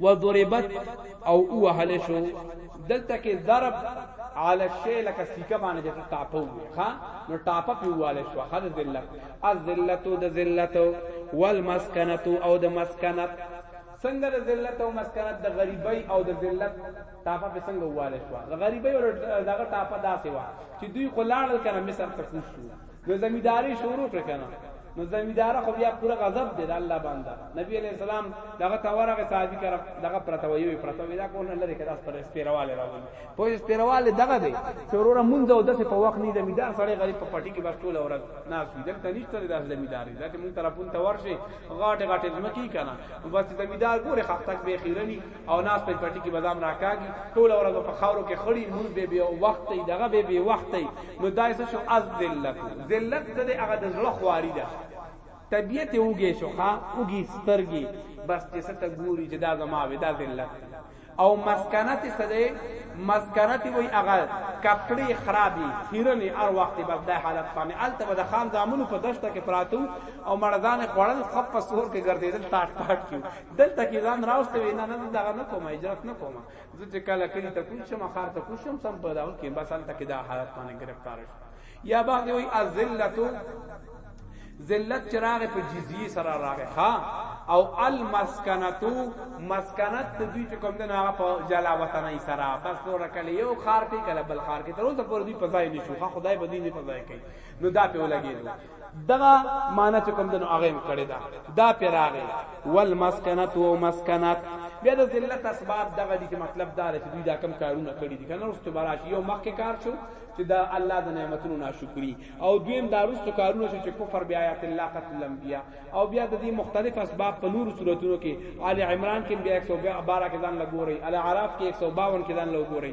وضربت او وهل شو دلته کې ضرب على الشيء لکه سیکه باندې چې ټاپه وي ها نو ټاپه په وهل شو خل ذلت الذلت د ذلت والمسكنه او د مسکنت څنګه د ذلت او مسکنت د غریبۍ او د ذلت ټاپه په څنګه وهل شو د غریبۍ او دغه ټاپه داسې و چې دوی خلاړل کنه مصر ته کوشو نو زمیداری شروع کړ کنه نو زمیدار خو بیا پورا غضب دی الله باندې نبی علیہ السلام دغه تورغه صحابي کرام دغه پرته ویوي پرته وی دا کونه لري کړه پر سپیرواله راوړي په سپیرواله دغه دی چورونه مونږ او دسه په وخت نه زمیدار سره غریب په پټي کې بس ټول اورګ ناس وی دلته نشته د زمیداری دا ته مونږ طرفون تور شي غاټه غاټه مکی کنه بس زمیدار ګوره خاطک به خیرنی او ناس په پټی کې بادام راکاږي ټول ورځ په خاورو کې خړی مونږ به به وخت دی دغه به به وخت دی نو دایسه شو از ذلت ذلت څه دی هغه د زړه خواري ده طبیعت اوږي شو ها اوږي سترګي بس چې ست ګوري چې دا زما وې دا ذلت او مسکنت څه دی مسکنت وی هغه کپڑے خرابي خیرنې هر وخت په دې حالت باندې الته به د خان زامنو په دشته کې پراتو او مړزان خوړل خپ په سور کې ګرځیدل ټاټ ټاټ کیو دلته کې ځان راوستې وینا نه دغه نه کوم اجرت نه کوم زه چې کله کړي ته کوم شم خار ته کوم شم سم په داو کې بس هلته کې دا حالت باندې گرفتار شو یا بعض وی الذلت ذلت چراغ په جزیه سره راغی ها او المسکنتو مسکنت د دوی چې کوم د هغه په جلا وطن یې سره بس نور کله یو خار کې کله بل خار کې تر اوسه پر دوی پزای نشو خدای بدی نه پزای کوي نو دا په لګیدو دغه معنی چې کوم دنو هغه کړی دا دا پیراغه والمسکنت او مسکنت بیا د ذلت اسباب دغه دي چې مطلب دا دی چې دوی دا کم کارونه کړی دي کنه رستو براش یو مخکې کار شو چې دا الله د نعمتونو ناشکری او دویم دا رستو کارونه شو چې کفر بیا آیات الله قتل الانبیاء او بیا د دې مختلف اسباب په نور صورتونو کې آل عمران کې بیا 112 کې ځان لګوري آل عراف کې 152 کې ځان لګوري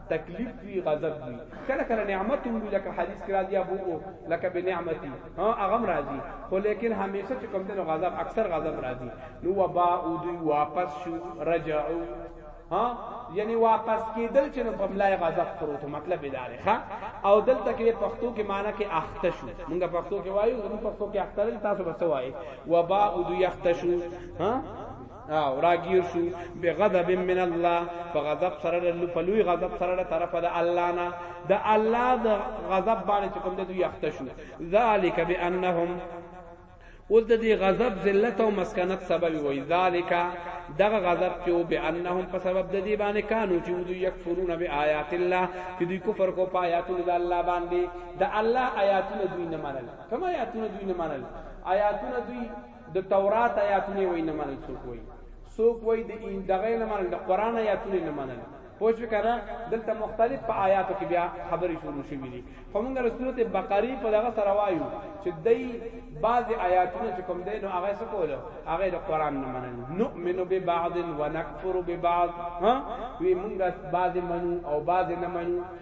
تکلیف وی غضب وی کله کله نعمت وی لکه حدیث کې راځي ابو او لکه بنعمتي ها اغم راځي خو لیکن همیشه چې کوم دنو غضب اکثر غضب راځي نو وبا او دوی واپس شو رجعو ها یعنی واپس کېدل چې نو بملای غضب پروت مطلب ادارې ښا او دلته کې پښتو کې معنی کې اخته شو مونږ پښتو کې وایو نو پښتو کې اخته تاسو بس وایي وبا او دوی اخته شو ها او راګیر شو بغضب من الله فغضب سره له پلوی غضب سره له طرف د الله نه د الله د غضب باندې کوم د دوی اخته شو ذالک بانهم اوس د دې غضب ذلت او مسکنت سبب وای ذالک دغه غضب چې او بانهم په سبب د دې باندې کانو چې دوی یکفرون بیاات الله چې دوی کفر کو پایاتونه د الله باندې د الله آیاتونه دوی نه منل کوم آیاتونه دوی نه منل آیاتونه دوی د تورات آیاتونه وای نه منل څوک وای څوک وای د ان دغه نه منل د قران آیاتونه نه منل پوه شو کنه دلته مختلف په آیاتو کې بیا خبرې شروع شوې دي خو موږ د سورته بقره په دغه سره وایو چې دای بعض آیاتونه چې کوم دین او هغه څه کولو هغه د قران نه منل نؤمن ببعض ونکفر ببعض ها وی موږ بعض منو او بعض نه منو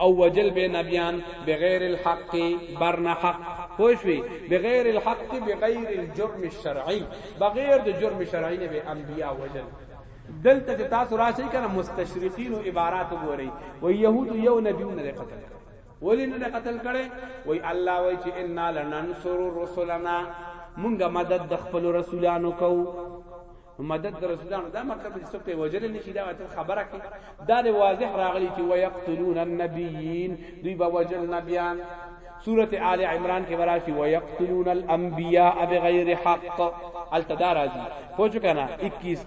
او وجل به نبیان بغیر الحق برنا حق پوښوي بغیر الحق بغیر الجرم الشرعي بغیر د جرم شرعي نه به انبیا وجل دلته چې تاسو راشي کنه مستشرقین او عبارات وګورئ و يهود یو نبی نه قتل ولی نه قتل کړي وای الله وای چې ان لننصر رسلنا مونږه مدد د خپل رسولانو کوو مدد در رسولانو دا مطلب چې څوک وجل نشي دا ته خبره کې دا د واضح راغلی چې ويقتلون النبيين دوی به وجل نبيان سورة آل عمران کې وراشي ويقتلون الانبياء بغير حق التدارازي پوښ کنا 21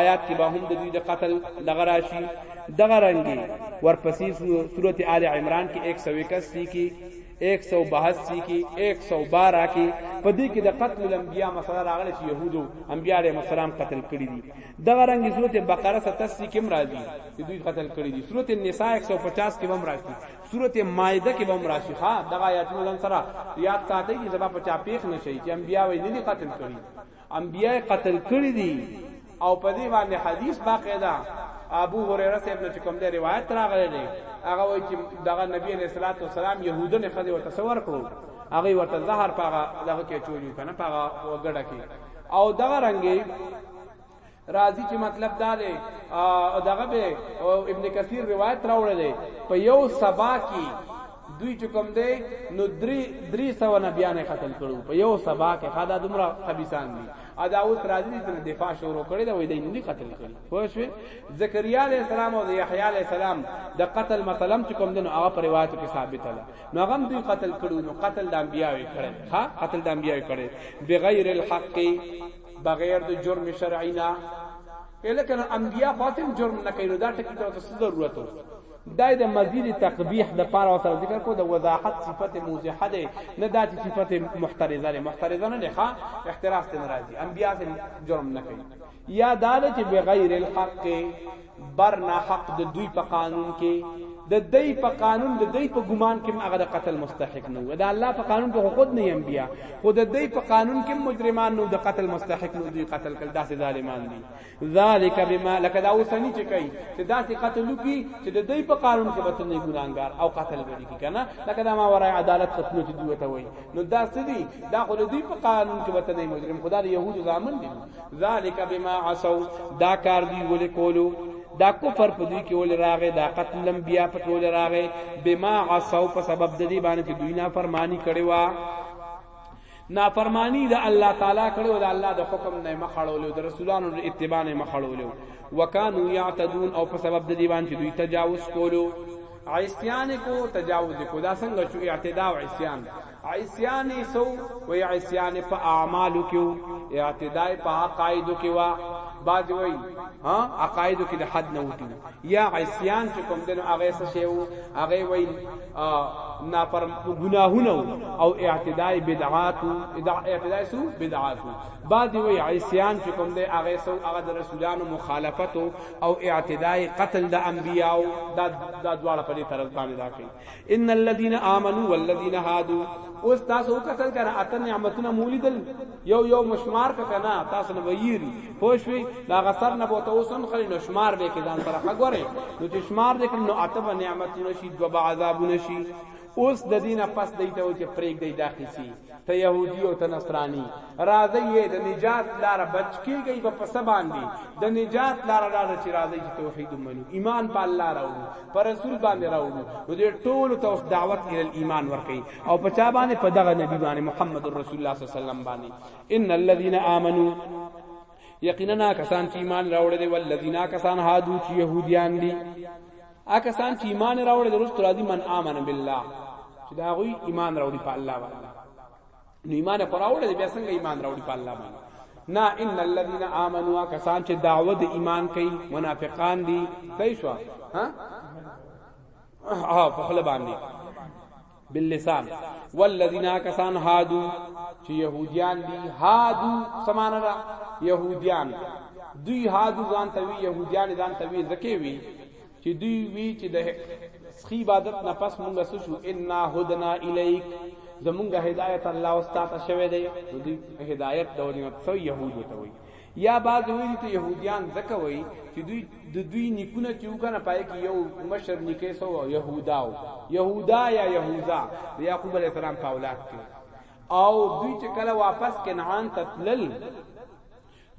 آیات کې به هم د دوی د قتل لغراشي دغه رنګي ورپسې سورة آل عمران کې 181 کې 182 کې 112 کې په دې کې د قتل الانبیاء مسله راغله چې يهودو انبیاء علیهم السلام قتل کړی دي دا رنګ سورته بقره 87 کې مرাজি چې دوی قتل کړی دي سورته نساء 150 کې هم راځي سورته مائده کې هم راځي ها دا آیاتونه سره یاد ساتي چې سبا په چا پیښ نشي چې انبیاء وي نه قتل کړی انبیاء قتل کړی دي او په دې باندې حدیث باقی ده ابو هريره صاحب نه کوم دی روایت راغلی دی هغه وایي چې دغه نبی علیہ الصلوۃ والسلام يهودنه خدي ورته څور کړو هغه ورته زهر پاغه دغه کې چولیو کنه پاغه وګړه کې او دغه رنګي راضی چې مطلب دا دی او دغه به ابن کثیر روایت راوړل دی په یو سبا کې دوی چې کوم دی نو درې درې سو نه بیان قتل کړو په یو سبا کې خدا دومره خبيسان دي ادا اوس راځي دې نه دفاع شروع کړي دا وې دې نه قتل کړي خو شو زکریا علی السلام او یحیی علی السلام د قتل مثلا چې کوم دین هغه پر روایت کې ثابت ده نو هغه دوی قتل کړو نو قتل د انبیا وی کړي ها قتل د انبیا وی کړي بغیر الحق بغیر د جرم شرعی نه الکه انبیا فاطم جرم نه کینو دا ټکی ته څه ضرورت وو دا د مزید تقبیح د پاره او سره ذکر کو د وضاحت صفت موضحه ده نه د صفت محترزه نه محترزه نه لخوا احتراز ته ناراضي انبیا جرم نه کوي یا دال چې بغیر الحق بر ناحق د دوی په قانون کې د دای په قانون د دای په ګمان کې هغه د قتل مستحق نه و دا الله په قانون کې خود نه یم بیا خود د دای په قانون کې مجرمان نو د قتل مستحق نو دوی قتل کړ داسې ظالمان دي ذالک بما لکه دا اوسنی چې کوي چې داسې قتل کی چې د دای په قانون کې به نه ګناګار او قتل وړي کی کنه لکه دا ما ورای عدالت ختمه چې دوی ته وای نو دا سدي دا خو د دوی په قانون کې به نه مجرم خدای يهود ځامن دي ذالک بما عصوا دا کار دی ولې کولو دا کفر په دوی کې ول راغې دا قتل انبیاء په ټول راغې بما عصوا په سبب د دې باندې چې دوی نافرمانی کړې وا نافرمانی د الله تعالی کړو د الله د حکم نه مخړول د رسولانو د اتباع نه مخړول وکانو یعتدون او په سبب د دیوان چې دوی تجاوز کولو عصیان کو تجاوز کو دا څنګه چې اعتداء او عصیان عصیان یې سو وی عصیان په اعمالو کې وو اعتداء په عقایدو کې وا باز وی ها عقایدو کې د حد نه وتی یا عصیان چې کوم دنو هغه څه شی وو هغه وی نا پر گناهونه او اعتداء بدعات اعتداء سو بدعات باز وی عصیان چې کوم دی هغه سو هغه د رسولانو مخالفت او اعتداء قتل د انبیاو دا دا دواړه په دې طرف باندې راکې ان الذين امنوا والذين هادوا اوس تاسو وکتل کنه اته نعمتونه مولیدل یو یو مشمار کنه تاسو نه ویری پوښوي دا غسر نه بوته اوسم خلی نو شمار به کې ځان سره خګورې نو چې شمار دې کړو نو اته نعمتونه شي دوه عذابونه شي اوس د دینه پس دیته او چې پرېګ دی دا قصې ته يهودي او ته نصراني راځي یې د نجات لار بچ کیږي په پس باندې د نجات لار لار چې راځي چې توحید منو ایمان په الله راوړو پر رسول باندې راوړو نو دې ټول ته اوس دعوت ال ایمان ورکي او په چا باندې په دغه نبی باندې محمد رسول الله صلی الله علیه وسلم باندې ان الذين امنوا یقینا کسان چې ایمان راوړل دي ولذینا کسان هادو چې يهوديان دي هغه کسان چې ایمان راوړي درست راځي من امن بالله چې دا غوي ایمان راوړي په الله باندې نو ایمان پر راوړي بیا څنګه ایمان راوړي په الله باندې نا ان الذين امنوا کسان چې دعوت ایمان کوي منافقان دي صحیح شو ها اه په خپل باندې باللسان والذین کسان هادو چې يهوديان دي هادو سمانه را يهوديان دوی هادو ځان ته وی يهوديان ځان ته وی زکه وی چې دوی وی چې د سخی عبادت نه پس مونږه شو ان هدنا الیک زمونږه هدایت الله واستاته شوه دی دوی هدایت د ورنه څو يهودو ته وی یا بعض وی دي ته يهوديان ځکه وای چې دوی د دوی نیکونه چې وکنه پای کې یو مشر نیکه سو يهودا او يهودا یا يهوذا د يعقوب علی السلام په اولاد کې او دوی چې کله واپس کنعان ته تلل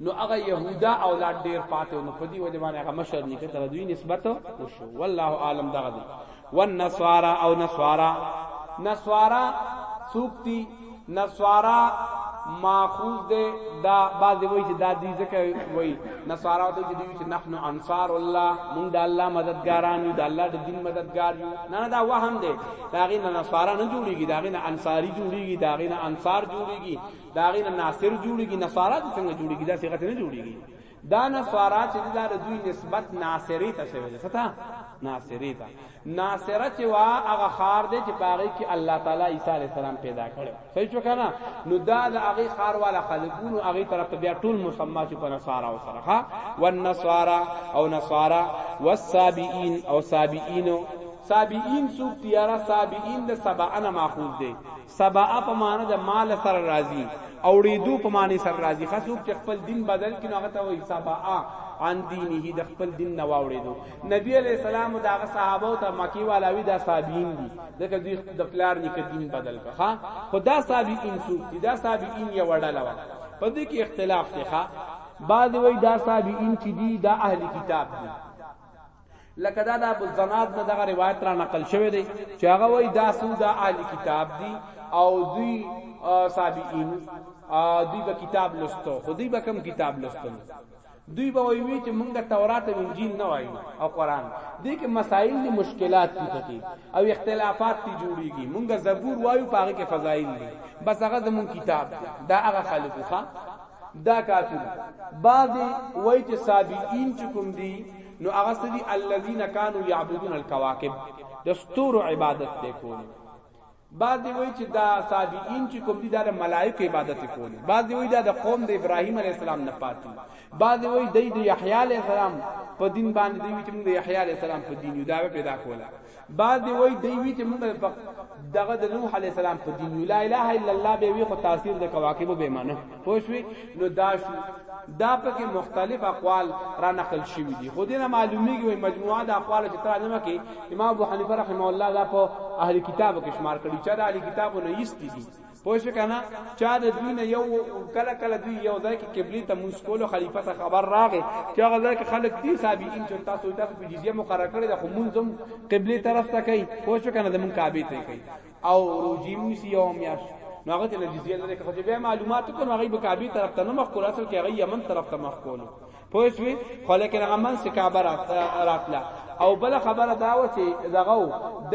نو هغه يهودا اولاد ډیر پاتې نو په دې وجه باندې هغه مشر نیکه تر دوی نسبت وشو والله عالم دغه دی والنصارى او نصارا نصارا سوکتی نصارا ماخوذ ده دا بعض وی چې دا دی ځکه وی نصارا ته چې دی چې نحنو انصار الله مونږ د الله مددګاران یو د الله د دین مددګار یو نه دا وهم ده دا غي نه نصارا نه جوړیږي دا غي نه انصاری جوړیږي دا غي نه انصار جوړیږي دا غي نه ناصر جوړیږي نصارا څنګه جوړیږي دا څنګه نه جوړیږي دا نصارا چې دا د دوی نسبت ناصری ته شوی دی ستا ناصری ته ناصره چې وا هغه خار دی چې پاره کې الله تعالی عیسی علی السلام پیدا کړو صحیح شو کنه نو دا د هغه خار والا خلقونو هغه طرف ته بیا ټول مسما چې په نصارا او سره ها والنصارا او نصارا والسابئین او سابئین سابئین سو تیارا سابئین د سبعانه ماخوذ دی سباء په معنی د مال سره راضی اوړېدو په معنی سره راضی خاصوک چې خپل دین بدل کینو هغه ته وایي سباء ان دینه د خپل دین نه واوړېدو نبی علی السلام دا صحابه ته مکی والاوی دا صابین دي دغه دوی د پلار نیک دین بدل کړه خدا صابین سوق دي دا صابین یې وړاله و په دې کې اختلاف دی ښا بعد وای دا صابین چې دي دا اهلی کتاب دي لکه دا د ابو الزناد نه دغه روایت را نقل شوی دی چې هغه وای دا سودا آل کتاب دی او دوی سابقین دوی به کتاب لستو خو دوی به کم کتاب لستو دوی به وی چې مونږه تورات او انجیل نه وایو او قران دې کې مسائل دي مشکلات دي پکې او اختلافات دي جوړيږي مونږه زبور وایو پاره کې فضایل دي بس هغه زمون کتاب دا هغه خلقو ښا دا کافر بعضی وای چې سابعین چې کوم دي نو هغه سدي الذين كانوا يعبدون الكواكب د ستورو عبادت ته کول بعضی وای چې دا سابعین چې کوم دي د ملائکه عبادت کول بعضی وای دا د قوم د ابراهیم علی السلام نه پاتې بعضی وای د یحیی علی السلام په دین باندې دی چې موږ د یحیی علی السلام په دین یو دا پیدا کوله بعد دی وای دی وی چې موږ په دغه د نوح علی السلام په دین لا اله الا الله به وی خو تاثیر د کواکب به معنی پوښوي نو دا شو دا پکې مختلف اقوال را نقل شوی دي خو دې نه معلومیږي وای مجموعه د اقوال چې ترجمه کې امام ابو حنیفه رحمه الله دا په اهل کتاب کې شمار کړي چې د اهل کتابو نه یستی دي پوه شو کنه چا د دوی نه یو کله کله دوی یو ځای کې قبله ته موس کولو خلیفہ ته خبر راغی چې هغه ځای کې خلک دي صابئین چې تاسو ته په جزیه مقرره کړی د خمونزم قبله طرف ته کوي پوه شو کنه د من کعبه ته کوي او روجیم نسی یو میاش نو هغه ته جزیه لري که خو بیا معلومات کو نو هغه به کعبه طرف ته نه مخ کول اصل کې هغه یمن طرف ته مخ کولو پوه شوې خو لیکن هغه من څه کعبه راتله او بل خبره دا و چې دغه د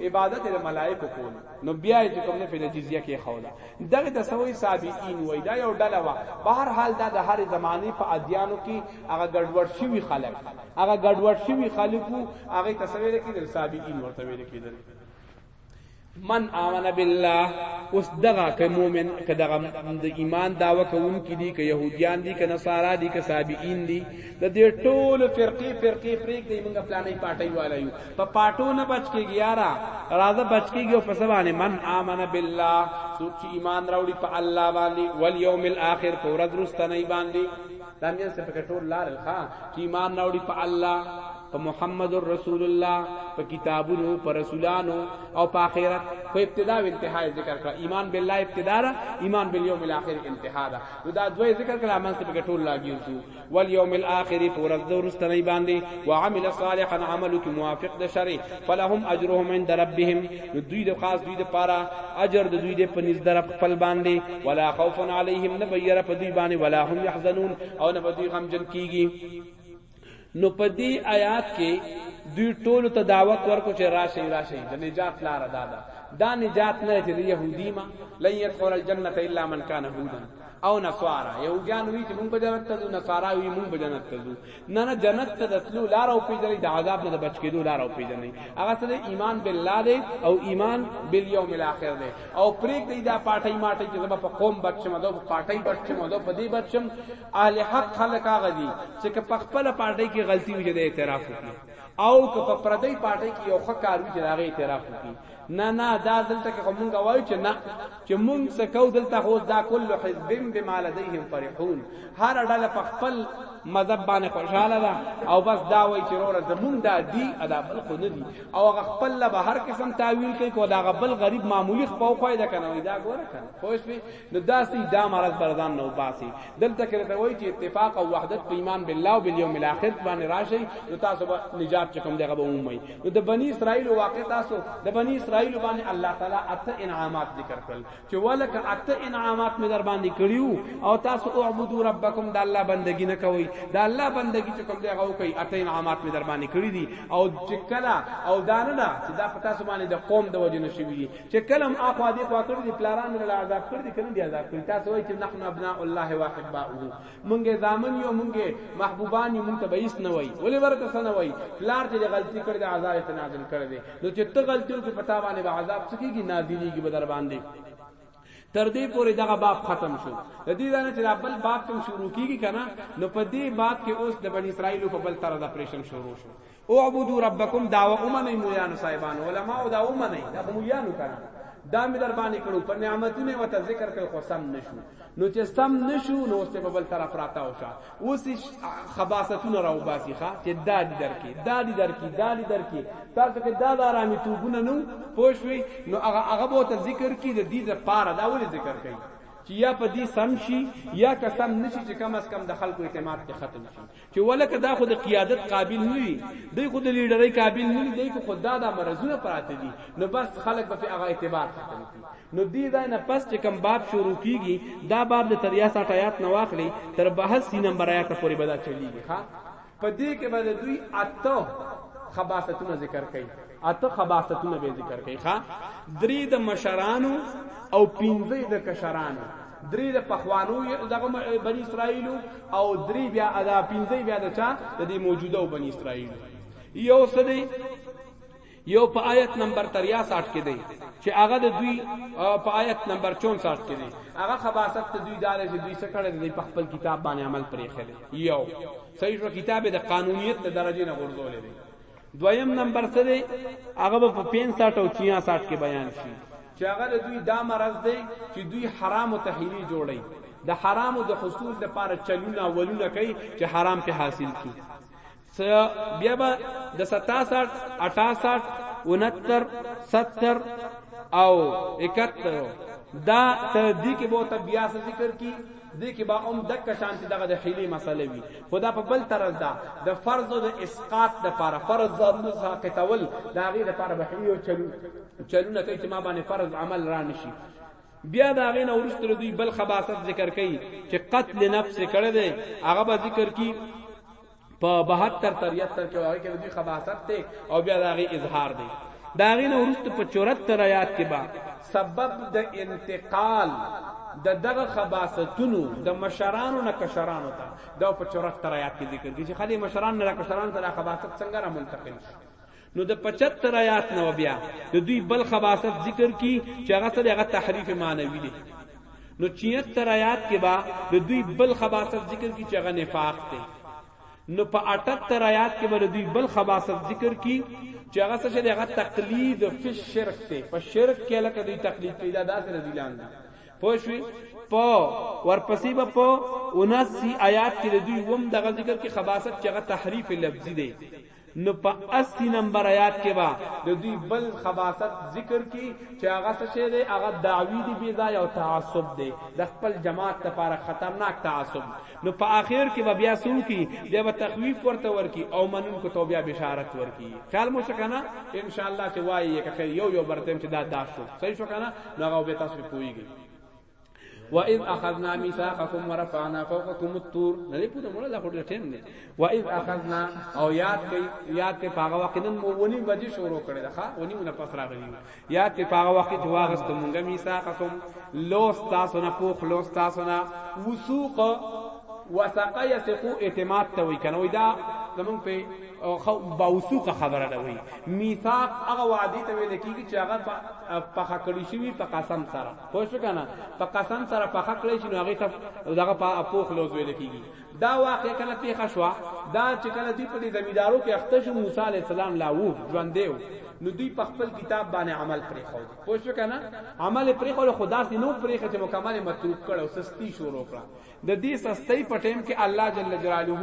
عبادت د ملائکه کول نو بیا چې کوم نه فل جزیه کې خولا دغه د سوي سابقین وای دا یو ډله وا بهر حال دا د هر زمانه په ادیانو کې هغه ګډوډ شوی خلک هغه ګډوډ شوی خلکو هغه تصویر کې د سابقین ورته ویل کېدل من آمن بالله اوس دغه که مؤمن که دغه د ایمان داوا کوونکي دي که يهوديان دي که نصارا دي که سابعين دي د دې ټول فرقې فرقې پرېګ دی موږ پلانې پارټي والا یو په پاټو نه بچ کېږي یارا راځه بچ کېږي په سبانه من آمن بالله څوک چې ایمان راوړي په الله باندې ول یوم الاخر کو ورځ رستنې باندې دا مين څه پکې ټول لار الخا چې ایمان راوړي په الله په محمد رسول الله په کتابونو په رسولانو او په آخرت خو ابتدا او انتها ذکر کړه ایمان بالله ابتدا را ایمان بالیوم الاخر انتها دا دا دوی ذکر کړه عمل څه پکې ټول لاګیو شو والیوم الاخر پورز دورست نه باندې وعمل صالحا عملک موافق د شرع فلهم اجرهم عند ربهم نو دوی د خاص دوی د پاره اجر د دوی د پنځ در خپل باندې ولا خوف علیهم نبیر په دوی باندې ولا هم يحزنون او نه په دوی غم جن کیږي نو په دې آیات کې دوی ټول ته دعوت ورکو چې راشي راشي د نجات لار ادا ده دا نجات نه چې يهودي ما لن يدخل الجنه الا من كان هودا او نصارا يهوديان وی چې مونږ په جنت ته ځو نصارا وی مونږ په جنت ته ځو نه نه جنت ته د تلو لار او پیژنې د عذاب نه د بچ کېدو لار او پیژنې هغه څه د ایمان بالله دی او ایمان بالیوم الاخر دی او پریک دی دا پاټي ماټي چې زما په قوم بچ شم دا په پاټي بچ شم دا په دې بچ شم اهل حق خلک هغه دي چې په خپل پاټي کې غلطي وجه د اعتراف وکړي او که په پردی پاټي کې یو ښه کار وي چې هغه اعتراف وکړي نه نه دا دلته کې مونږ وایو چې نه چې مونږ څه کو دلته هو دا کل حزب بما لديهم فرحون هر ډله په خپل مذهب باندې خوشاله ده او بس دا وایي چې وروره زمونږ دا دی ادا بل خو نه دی او هغه خپل به هر قسم تعویل کوي کو دا غبل غریب معمولی خپو خوای ده کنه دا ګوره کنه خوښ نو داسې دا مرض پر ځان نه وباسي دلته کې ته وایي چې اتفاق او وحدت په ایمان بالله او بالیوم الاخر باندې راشي نو تاسو به نجات چکم دغه به ومومي نو د بنی اسرائیل واقع تاسو د بنی اسرائیل باندې الله تعالی اته انعامات ذکر کړل چې ولک اته انعامات مې در باندې کړیو او تاسو اعبدوا ربکم د الله بندگی نه کوي د الله بندگی چې کوم دغه کوي اته انعامات مې در باندې کړی دي او چې کلا او دانه دا چې دا پتا سو باندې د قوم د وجنه شوی دي چې کله هم اخوا دې خوا کړی دي پلاران مې له عذاب کړی دي کنه دي عذاب کړی تاسو وایي چې نحن ابناء الله واحباؤه مونږه زامن یو مونږه محبوبان یو مونږ ته بیس نه وایي ولې ورته سن وایي پلار چې غلطي کړی د عذاب په نازل کړی دي نو چې ته غلطي وکړې پتا باندې به عذاب څکیږي نازلېږي به در باندې تر دې پورې دغه باب ختم شو د دې ځانه چې دا بل باب کوم شروع کیږي کنه نو په دې باب کې اوس د بنی اسرائیل په بل طرز اپریشن شروع شو اعبدوا ربکم دا و امنی مویانو صاحبانو علماء دا امنی دا مویانو کړه دا مې در باندې کړو په نعمتونه وته ذکر کوي خو سم نشو نو چې سم نشو نو اوس په بل طرف راته او شا اوس خباستونه راو باسي ښا چې دا دي درکې دا دي درکې دا دي درکې تاسو کې دا د آرامي توبونه نو پوښوي نو هغه هغه به ته ذکر کې د دې لپاره دا ولې ذکر کوي چې یا په دې سم شي یا که سم نشي چې کم از کم د خلکو اعتماد کې ختم شي چې ولکه دا خو د قیادت قابل نه دي دوی خو د لیډرۍ قابل نه دي دوی کې خو دا د مرزونه پراته دي نو بس خلک به په هغه اعتبار ختم کی نو دی دا نه پس چې کم باب شروع کیږي دا باب د تریا ساټ آیات نه واخلي تر بحث سی نمبر آیات پورې به دا چلیږي ها په دې کې به دوی اته خباستونه ذکر کوي اته خباستونه به ذکر کوي ها درې د مشرانو او پنځه د کشرانو درې د پخوانو دغه بنی اسرائیل او درې بیا ادا پنځه بیا د چا د دې موجوده او بنی اسرائیل یو څه دی یو په آیت نمبر 63 کې دی چې هغه د دوی په آیت نمبر 64 کې دی هغه خباست ته دوی دار چې دوی سکړه د په خپل کتاب باندې عمل پرې خلې یو صحیح شو کتاب د قانونیت د درجه نه غورځولې دی دویم نمبر څه دی هغه په 65 او 66 کې بیان شي چې هغه د دوی دا مرض دی چې دوی حرام او تحریمی جوړي د حرام او د حصول لپاره چلونه ولونه کوي چې حرام په حاصل کی بیا به د 67 68 69 70 او 71 دا تر دې کې به بیا ذکر کی دې کې به هم دک شانتی دغه د حیلی مسله وي خو دا په بل طرز ده د فرض او د اسقاط د پاره فرض ځانو ساقطول دا غي د پاره به حیلی او چلو چلونه کوي چې ما باندې فرض عمل را نشي بیا دا غین اورستر دوی بل خباست ذکر کوي چې قتل نفس کړه دې هغه به ذکر کی په 72 تر 73 کې هغه کې د دوی خباثت ته او بیا داغي اظهار دی داغي نو ورست په 74 آیات کې با سبب د انتقال د دغه خباستونو د مشرانو نه کشرانو ته دا په 74 آیات کې ذکر کیږي خالي مشران نه کشران سره خباست څنګه را منتقل شي نو د 75 آیات نو بیا د دوی بل خباست ذکر کی چې هغه سره هغه تحریف معنوي دي نو 76 آیات کې با د دوی بل خباست ذکر کی چې هغه نفاق دي نو په 78 آیات کې به د دوی بل خباست ذکر کی چې هغه څه چې هغه تقلید فی شرک ته په شرک کې لکه دوی تقلید پیدا داسې نه دی لاندې پوه شئ په ورپسې به په 79 آیات کې د دوی وم دغه ذکر کې خباست چې هغه تحریف لفظي دی نو په اسی نمبر آیات کې به د دوی بل خباست ذکر کی چې هغه څه شی دی هغه دعوی دی بی ځای او تعصب دی د خپل جماعت لپاره خطرناک تعصب نو په اخر کې به بیا سو کی بیا به تخویف ورته ورکی او منون کو تو بیا بشارت ورکی خیال مو شکنه ان شاء الله چې وایي که یو یو برتم چې دا دا شو صحیح شو کنه نو هغه به تاسو پویږي واذ اخذنا ميثاقكم ورفعنا فوقكم الطور نه دې پوره مولا لا خورل ټیم نه واذ اخذنا او یاد کئ یاد ته پاغه وخت نن مو ونی بجې شروع کړي دا ونی مون پس راغلی یاد ته پاغه وخت چې واغست مونږه ميثاقكم لوس تاسو نه پوخ لوس تاسو نه وسوق وسقا يسقو اعتماد ته وای کنه وای دا زمون په خو باوسوق خبره ده وای میثاق هغه وعده ته ویل کیږي چې هغه په خکړی شوی په قسم سره پوه شو کنه په قسم سره په حق لې چې نو هغه ته دغه په اپوخ لوز ویل کیږي دا واقع کله پیښه شو دا چې کله دوی په دې زمیدارو کې اخته شو موسی علی السلام لا وو ژوند دیو نو دوی په خپل کتاب باندې عمل پرې خو پوه شو کنه عمل پرې خو خدا سي نو پرې خو چې مکمل متروک کړو سستی شروع کړه د دې سستۍ په ټیم کې الله جل جلاله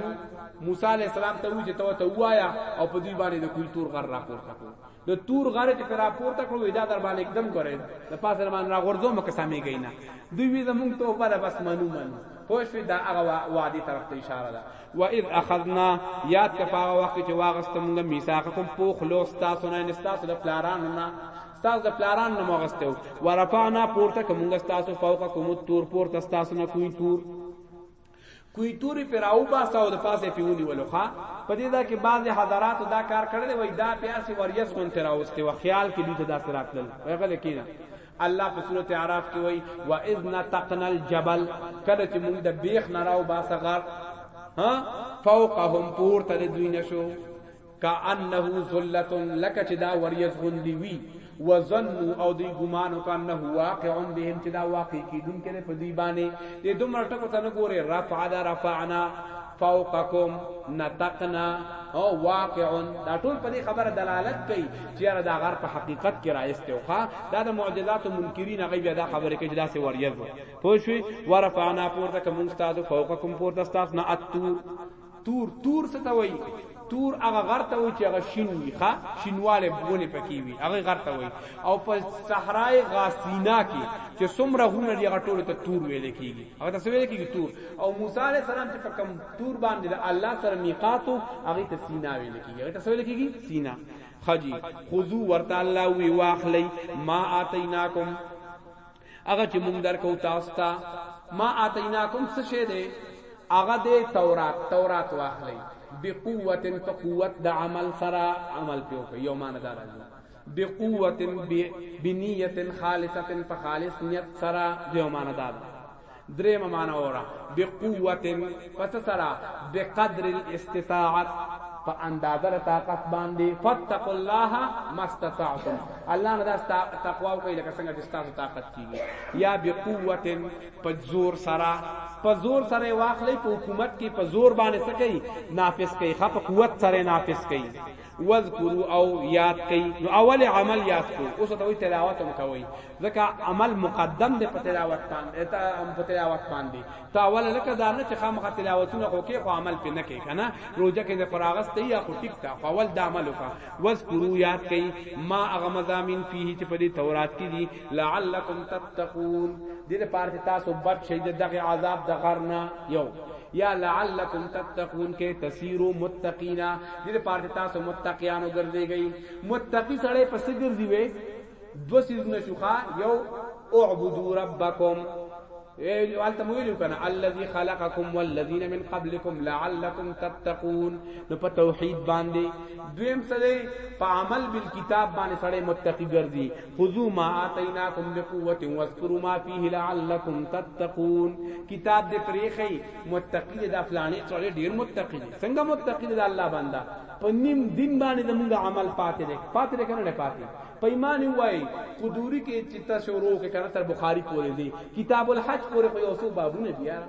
موسی علی السلام ته وی چې تو ته وایا او په دې باندې د کلتور غر راپورته کړو د تور غره چې پر راپورته کړو دا در باندې اقدم کړي د پاسه در باندې راغورځو مکه سمې گینا دوی وی زمونږ توبه ده بس منو منو پوه شو دا هغه وادي طرف ته اشاره ده و اذ اخذنا یاد کا پاغه وخت چې واغست مونږ میثاق کوم پوخ لو تاسو نه تاسو د پلاران نه تاسو د پلاران نه مغستو ورفعنا پورته کومګه تاسو فوق کوم تور پورته تاسو نه کوی تور کوی توري پر او باسه او د پاسه پیونی ولخوا په دې دا کې بعض حضرات دا کار کړل وای دا پیاسي وریس غون تر اوسته و خیال کې دوی ته دا سرات لل وای غل کینا الله په سورته اعراف کې وای و اذ نتقنا الجبل کله چې موږ د بیخ نراو باسه غار ها فوقهم پور تر دوی نشو کانه ذلت لکه چې دا وریځ غوندي وي وظنوا او دی ګمان وکانه واقع بهم چې دا واقع کیدون کې په دی باندې دې دومره ټکو ته نه ګوره رفع دا رفعنا فوقکم نتقنا او واقع دا ټول په دې خبره دلالت کوي چې را دا غر په حقیقت کې راځته وخا دا د معجزات منکرین غیب دا خبره کې جدا سي وریځ پوښوي ورفعنا پورته کوم استاد فوقکم پورته استاد نه اتو تور تور څه ته وای تور هغه غر ته وای چې هغه شین وي ښا شینواله بونه پکې وي هغه غر ته وای او په صحرای غاسینا کې چې څومره غونه دی هغه ټول ته تور ویل کیږي هغه ته ویل کیږي تور او موسی علی السلام چې په کم تور باندې د الله سره میقات هغه ته سینا ویل کیږي هغه ته ویل کیږي سینا خجی خذو ورته الله وی واخلی ما اتیناکم هغه چې مونږ درکو تاسو ته ما اتیناکم څه شه دی هغه دی تورات تورات واخلئ بقوه په قوت د عمل سره عمل پیو کوي یو مان دار بقوه بنیه خالصه په خالص نیت سره یو مان دار دریم معنی وره بقوت پس سرا بقدر الاستطاعت په اندازه د طاقت باندې فتق الله ما استطعتم الله نه داس تقوا کوي لکه څنګه چې تاسو طاقت کیږي یا بقوت په زور سرا په زور سره واخلې په حکومت کې په زور باندې سکی نافذ کوي خپ قوت سره نافذ کوي وذکرو او یاد کئ نو اول عمل یاد کو اوس ته وی تلاوت هم کوي ځکه عمل مقدم دی په تلاوت باندې ته هم په تلاوت باندې ته اول لکه دا نه چې خامخا تلاوتونه خو کې خو عمل پې نه کې کنه روزه کې د فراغت ته یا خو ټیک تا خو اول د عمل وکا وذکرو یاد کئ ما اغمزامین فيه چې په دې تورات کې دي لعلکم تتقون دې لپاره تاسو بچ شئ دغه عذاب د غرنا یو یا لعلکم تتقون کې تسیرو متقینا دې لپاره تاسو متقیانو ګرځيږي متقی سره پس ګرځي وي دو سيزونه شوخه یو اعبدوا ربکم الته ویلو کنه الذي خلقكم والذين من قبلكم لعلكم تتقون نو په توحید باندې دویم سره په عمل بالکتاب باندې سره متقی ګرځي خذوا ما آتیناکم بقوت واذکروا ما فیه لعلکم تتقون کتاب دې پریخی متقی دې د فلانه سره ډیر متقی دې څنګه متقی دې د الله بندا په نیم دین باندې زمونږ عمل پاتې دې پاتې دې کنه پاتې په ایمان وای قدوری کې چې تاسو ورو کې کنه تر بخاری پورې دې کتاب الحج پورې خو یو څو بابونه بیا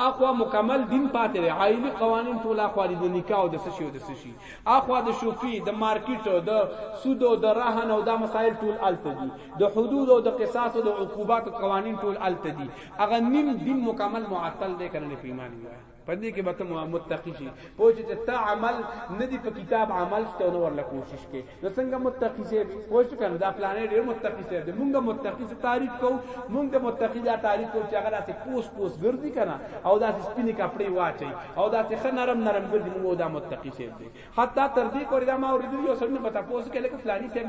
اخوا مکمل دین پاتې دی عائلی قوانین ټول اخوا د نکاح او د سشي او د سشي اخوا د شوفي د مارکیټ او د سود او د رهن او د مسائل ټول الته دي د حدود او د قصاص او د عقوبات قوانین ټول الته دي اغه نیم دین مکمل معطل دی کنه په ایمان وای پدې کې به ته متقی شي پوه چې ته عمل نه دی په کتاب عمل شته نو ورله کوشش کې نو څنګه متقی سي پوه چې کنه دا پلان ډیر متقی سي دی مونږه متقی سي تعریف کو مونږ د متقی دا تعریف کو چې هغه داسې پوس پوس ګرځي کنه او داسې سپینې کپڑے واچي او داسې خ نرم نرم ګرځي مونږ دا متقی سي دی حتی تر دې پورې دا ما اوریدلی یو سړی په تاسو کې لکه فلانی سي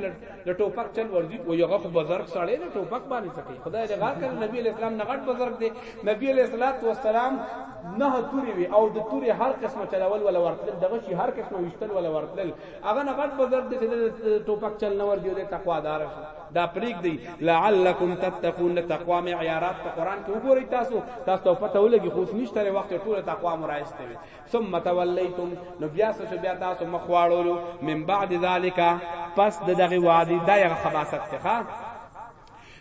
د ټوپک چل ورځي او یو غف بزرګ سړی د ټوپک باندې سټي خدای دې غار کړ نبی اسلام نغټ بزرګ دی نبی علیہ الصلوۃ والسلام نه توري وي او د توري هر قسمه چلول ولا ورتل دغه شي هر قسمه وشتل ولا ورتل هغه نغټ بزرګ دی چې د ټوپک چل نه ور دی د تقوا دار شي دا پریک دی لعلکم تتقون تقوا معیارات په قران کې وګورئ تاسو تاسو ته پته ولګي خو نشته وخت ټول تقوا مرایسته وي ثم تولیتم نو بیا سو بیا تاسو مخواړو من بعد ذالک پس د دغه وادي دغه خباست ته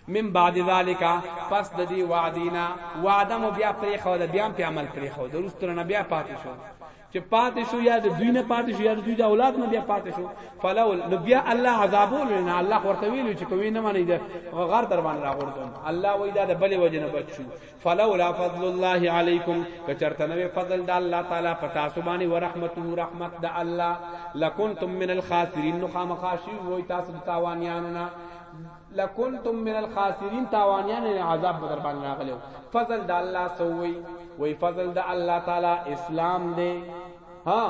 من بعد ذالک پس د دی وادینا وعده مو بیا پرې خو د بیا په عمل پرې خو د رستر نه بیا پاتې شو چې پاتې شو یا د دوی نه پاتې شو یا د دوی د اولاد نه بیا پاتې شو فلول نو بیا الله عذابول نه الله ورته ویل چې کوی نه مانی د غر در باندې راغورځم الله وای دا د بلې وجه نه بچو فلولا فضل الله علیکم کچرتنوی فضل د الله تعالی پتا سبانی ورحمته رحمت د الله لکنتم من الخاسرین نو خامخاشی وای تاسو د تاوانیانو نه لکنتم من الخاسرین تاوانیان عذاب بدر باندې راغلو فضل د الله سوی وای فضل د الله تعالی اسلام دی ها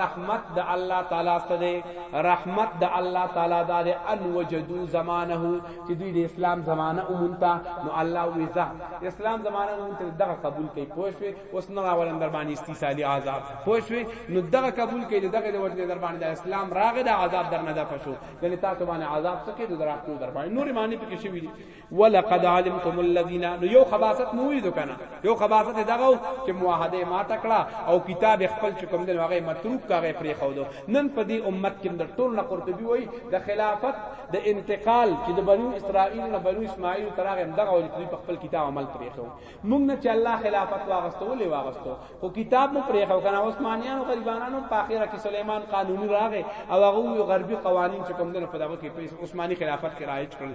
رحمت د الله تعالی سره رحمت د الله تعالی دار ان وجدو زمانه چې دوی د اسلام زمانه اومنتا نو الله وزا اسلام زمانه اومنتا دغه قبول کوي پوښوي اوس نه راولم در باندې استیصالی عذاب پوښوي نو دغه قبول کوي دغه د وجه در باندې د اسلام راغه د عذاب در نه ده پښو ګنې تاسو باندې عذاب څه کې د دراتو در باندې نور معنی پکې شوی دي ولقد علمتم الذين نو یو خباست مو ویدو کنه یو خباست دغه چې معاهده ما تکړه او کتاب خپل چې کوم دین هغه متروک کاغه پرې خو دو نن په دې امت کې د ټول نه قرطبي وای د خلافت د انتقال چې د بنو اسرائیل نه بنو اسماعیل ترغه دغه ولې په خپل کتاب عمل پرې خو موږ نه چې الله خلافت واغستو ولې واغستو خو کتاب مو پرې خو کنه عثمانیانو غریبانو په اخره کې سليمان قانوني راغې او هغه غربي قوانين چې کوم دین په دغه کې عثماني خلافت کې رایج کړل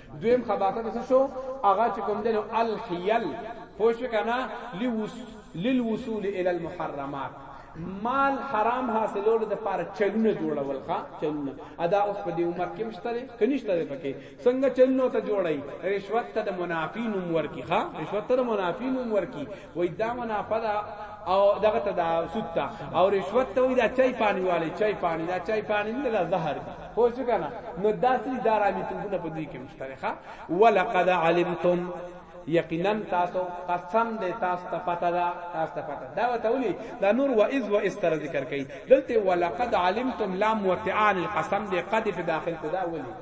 دویم خباثت څه شو هغه چې کوم دنو الحیل پوښ کنا لوس للوصول الى المحرمات مال حرام حاصلولو د پاره چلونه جوړول ښا چلونه ادا اوس په دې عمر کې مشتره کنيشتره پکې څنګه چلونه ته جوړای رشوت ته د منافین عمر کې ښا رشوت ته د منافین عمر کې وای دا منافع ده او دغه ته دا سود ته او رشوت ته وای دا چای پانی والے چای پانی دا چای پانی نه دا زهر دی خو څه کنه نو دا سری دارامي توبونه په دې کې مشتره ښا ولقد علمتم یقینا تاسو قسم دې تاسو ته پته ده تاسو ته پته دا وته ولي دا نور و از و استر ذکر کوي دلته ولقد علمتم لام وتعان القسم دې قد په داخل ته دا ولي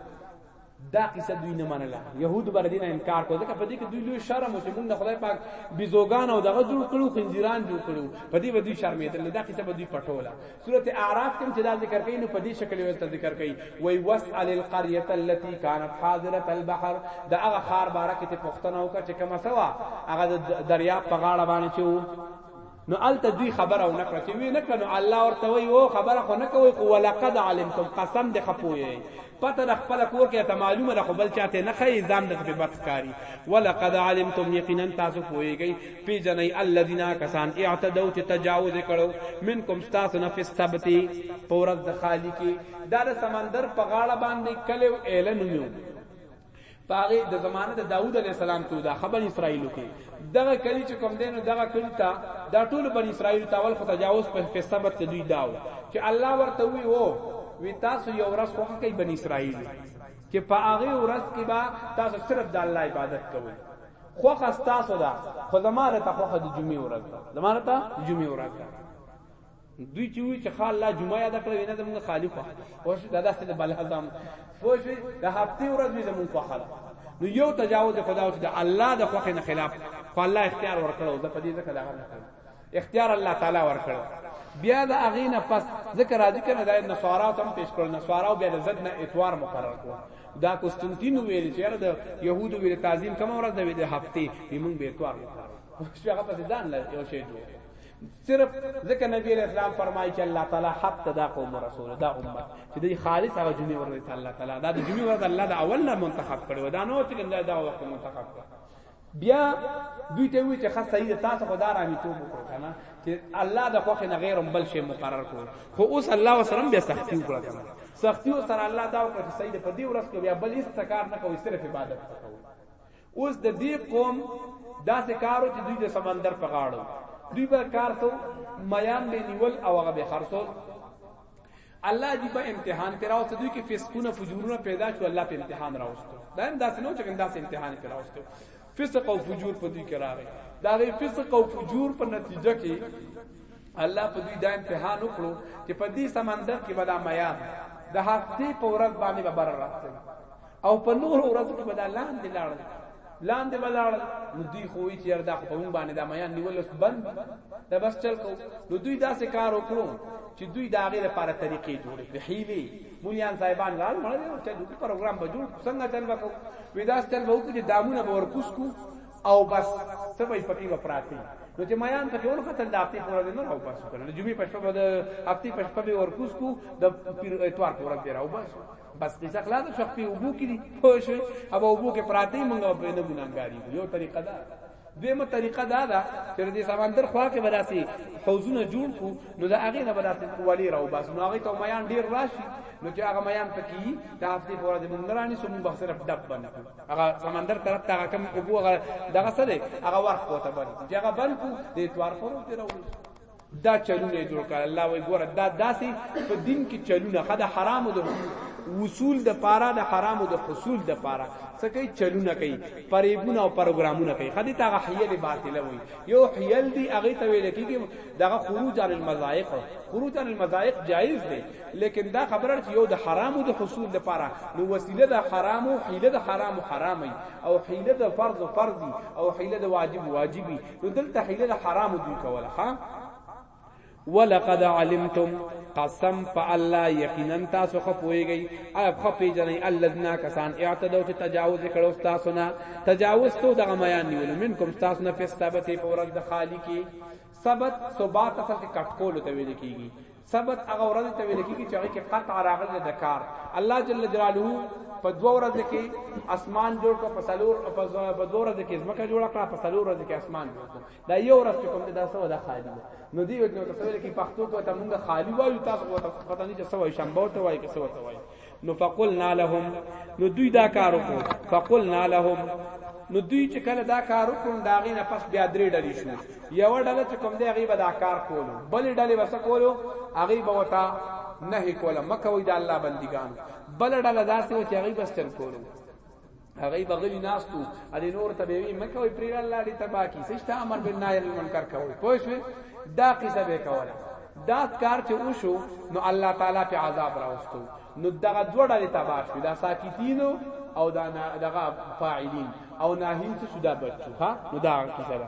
دا قصه دوی نه منله يهود بر دین انکار کو ځکه په دې کې دوی لوی شرم او چې موږ خدای پاک بيزوګان او دغه جوړ کړو خنجران جوړ کړو په دې ودی شرمېدل دا قصه به دوی پټوله سوره اعراف کې چې دا ذکر کین په دې شکل ورته ذکر کین وای واسال القريه التي كانت حاضره البحر دا هغه خار بارکه ته پښتنه وکړه چې کومه سوا هغه دریا په غاړه باندې چې نو الته دوی خبره و نکړه چې وی نکړه نو الله ورته وی او خبره خو نکوي خو ولقد علمتم قسم د خپوي پته د خپل کور کې ته معلومه ده خو بل چاته نه خي ځان د په بد کاری ولقد علمتم یقینا تاسو پويږي پی جنای الذين کسان اعتدوا چې تجاوز کړو منکم تاسو نه فسبتی پورز د خالقي دا د سمندر په غاړه باندې کلو اعلان نو پاغه د زمانه د داوود علی السلام ته دا خبر اسرائیل کې دغه کلی چې کوم دینو دغه کلی ته دا ټول بن اسرائیل تاول خو تجاوز په فسبت ته دوی داو چې الله ورته وی وو وی تاسو یو ورځ خو کوي بن اسرائیل چې په هغه ورځ کې با تاسو صرف د الله عبادت کوئ خو خاص تاسو دا خو زماره ته خو د جمعې ورځ ده زماره ته جمعې ورځ ده دوی چې وی چې خال الله جمعه یاد کړو نه زموږ خالی خو او شو دا څه د بل حسام خو شو د هفته ورځ زموږ خو خال نو یو تجاوز خدا او چې الله د خوخه نه خلاف خو الله اختیار ورکړو زه په دې ځکه دا نه کوم اختیار الله تعالی ورکړو بیا د اغینه پس ذکر راځي کنه د نصارا تم پیش کړل نصارا بیا د زد نه اتوار مقرر کړو دا قسطنطین ویل چې یاره د يهودو ویل تعظیم کوم ورځ د هفته به موږ به اتوار مقرر شو هغه پس ځان له یو شی جوړ صرف ځکه نبی علیہ السلام فرمایي چې الله تعالی حق ته دا قوم رسول دا امت چې دی خالص هغه جمعې ورځ ته الله تعالی دا د جمعې ورځ الله دا اول نه منتخب کړو دا نو چې دا دا وخت منتخب کړو بیا دوی ته وی چې خاص سید تاسو خدا را می توب وکړو کنه چې الله د خوخه نه غیر بل شی مقرر کړو خو اوس الله وسلم بیا سختی وکړه کنه سختی سره الله دا وکړه چې سید په دې ورځ کې بیا بل هیڅ کار نه کوي صرف عبادت کوي اوس د دې قوم داسې کارو چې دوی د سمندر په غاړو دوی به کار سو میان به نیول او هغه به خرڅول الله دې په امتحان کې راوست دوی کې فسقونه فجورونه پیدا شو الله په امتحان راوست دا هم داسې نو چې داسې امتحان کې راوست فسق او فجور په دوی کې راغی دا غي فسق او فجور په نتیجه کې الله په دوی دا امتحان وکړو چې په دې سمندر کې بلا میان د هفته په ورځ باندې به بر راځي او په نور ورځو کې به دا لاندې لاړل لاندې به لاړل نو دوی خو یې چیر دا خو په مونږ باندې دا میان نیول اوس بند دا بس چل کو نو دوی داسې کار وکړو چې دوی دا غیر لپاره طریقې جوړې کړې حیلې مولیان صاحبان راځي مړ دي چې دوی پروګرام به جوړ څنګه چل وکړو وې دا چل وکړو چې دامونه به ورکوس کو او بس سبې پکې و پراتی نو چې میان ته ټول خطر د هفته پورې نه راو باسو کنه جمعې پښپه به د هفته پښپه به ورکوس کو د پیر اتوار پورې راو باسو بس قصه خلاص شو په وبو کې دي پوه شو او وبو کې پراته مونږ په نه ګناګاری یو طریقه ده دیمه طریقه دا ده چې د سمندر خوا کې بداسي حوزونه جوړ کو نو دا هغه نه بداسي والی راو بس نو هغه ته میان ډیر راشي نو چې هغه میان پکې دا هفته پورا د مونږرانی سمون به صرف ډب بند هغه سمندر طرف ته هغه کم ابو هغه دغه سره هغه ورخ کوته بند چې هغه بند کو د اتوار پرو ته راوړي دا چلونه جوړ کړ الله وی ګوره دا داسې په دین کې چلونه خدا حرام د وصول د پاره د حرام د حصول د پاره څه کوي چلونه کوي پریبونه او پروګرامونه کوي خدي تا حیل باطله وي یو حیل دی هغه ته ویل کیږي دغه خروج عن المذائق خروج عن المذائق جائز دی لیکن دا خبره چې یو د حرام د حصول د پاره نو وسیله د حرام او حیله د حرام حرامي او حیله د فرض فرضي او حیله د واجب واجبي نو دلته حیله د حرام دوی کوله ها ولقد علمتم قسم په الله یقینا تاسو خپويږئ او خپېجنئ الذين کسان اعتدوا چې تجاوز کړو تاسو نه تجاوز تو دغه میان نیول منکم تاسو نه په ثابتې په ورځ د خالی کې ثبت ثبات اصل کې کټکول ته ویل کیږي سبت هغه ورځ ته ویل کیږي چې هغه کې قطع راغلی د کار الله جل جلاله په دوه ورځ کې اسمان جوړ کړ په سلور په دوه ورځ کې زمکه جوړ کړ په سلور ورځ کې اسمان جوړ کړ دا یو ورځ چې کوم دا سو دا خالی نو دی وجه ته سوال کې پښتو ته مونږه خالی وایو تاسو ته پته نه چې سوې شنبه ته وایي که سوې ته وایي نو فقلنا لهم نو دوی دا کار وکړو فقلنا لهم نو دوی چې کله دا کار وکړو دا غي نه پس بیا درې ډلې شو یو ډله چې کوم دی هغه به دا کار کولو بل ډلې وسه کولو هغه به وتا نه کوله مکه وې د الله بندګان بل ډله داسې و چې هغه بس تر کولو هغه بغلی ناستو علي نور ته وی مکه وی پریر الله دې تبا کی سشت امر بالنهي المنکر کوي پوه شو دا قصه به کوله دا کار چې وشو نو الله تعالی په عذاب راوستو نو دغه دوه ډلې تبا شو دا ساکتینو او دا دغه فاعلین او ناهین څه شو دا بچو ها نو دا قصه ده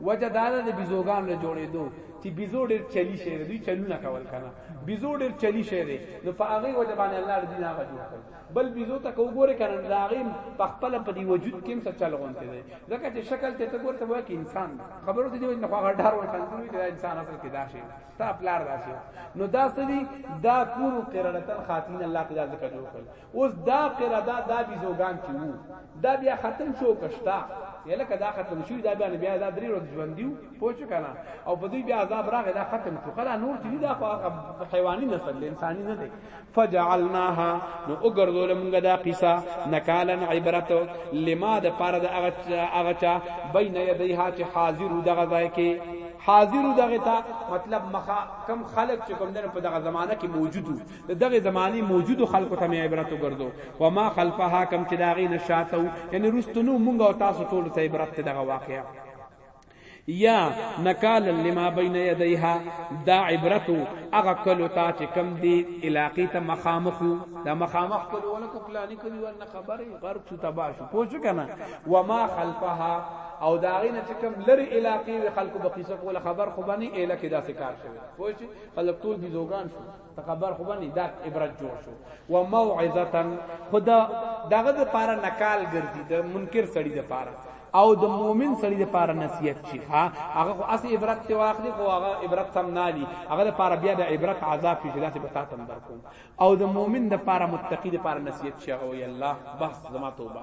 وجه دا ده د بيزوګان له جوړېدو چې بيزو ډېر چلی شي دوی چلونه کول کنه بيزو ډېر چلی شي دی نو په هغه وجه باندې الله دې نه غو جوړ کړ بل بيزو ته کو ګوره کنه دا غي په خپل په دی وجود کې هم څه چل غونته دی ځکه چې شکل ته ګوره ته وایي انسان خبرو ته دی وجه نه خو هغه ډار ورته کوي چې انسان اصل کې دا شي تا پلار دا شي نو دا سدي دا کور قرارتن خاتین الله تعالی ذکر جوړ کړ اوس دا قرادا دا بیزوګان چې وو دا بیا ختم شو کښتا یلکه دا ختم شو دا بیا بیا دا درې ورځې ژوند دیو پوه شو کنه او په دوی بیا عذاب راغی دا ختم شو خلا نور چې دا خو حیواني نسل دی انساني نه دی فجعلناها نو وګرځول موږ دا قصه نکالن عبرت لما د پاره د هغه هغه چا بین یدیها چې حاضر دغه ځای کې حاضر دغه تا مطلب مخا کم خلق چې کوم دنه په دغه زمانہ کې موجود د دغه زماني موجودو خلکو ته مې عبرت وګرځو و ما خلفها کم چې داغي نشاتو یعنی رستنو مونږ او تاسو ټول ته عبرت ته دغه واقعیا یا نکال لما بین یدیها دا عبرت هغه کلو تا چې کم دی علاقې ته مخامخ دا مخامخ کلو ولکه پلانې کړي ورنه خبره غرق شو تباہ شو پوه شو کنه و ما خلفها او دا غینه چې کوم لری علاقې وی خلکو به قصه کوله خبر خو باندې اله کې داسې کار شوی خو چې خلک ټول بيزوګان شو خبر خو باندې دا عبرت جوړ شو و موعظه خدا دغه د پاره نکال ګرځي د منکر سړي د پاره او د مؤمن سړي د پاره نصیحت شي ها هغه خو اصل عبرت ته واخلي خو هغه عبرت سم نه لي هغه د پاره بیا د عبرت عذاب شي داسې به تاسو درکوم او د مؤمن د پاره متقی د پاره نصیحت شي او الله بس زما توبه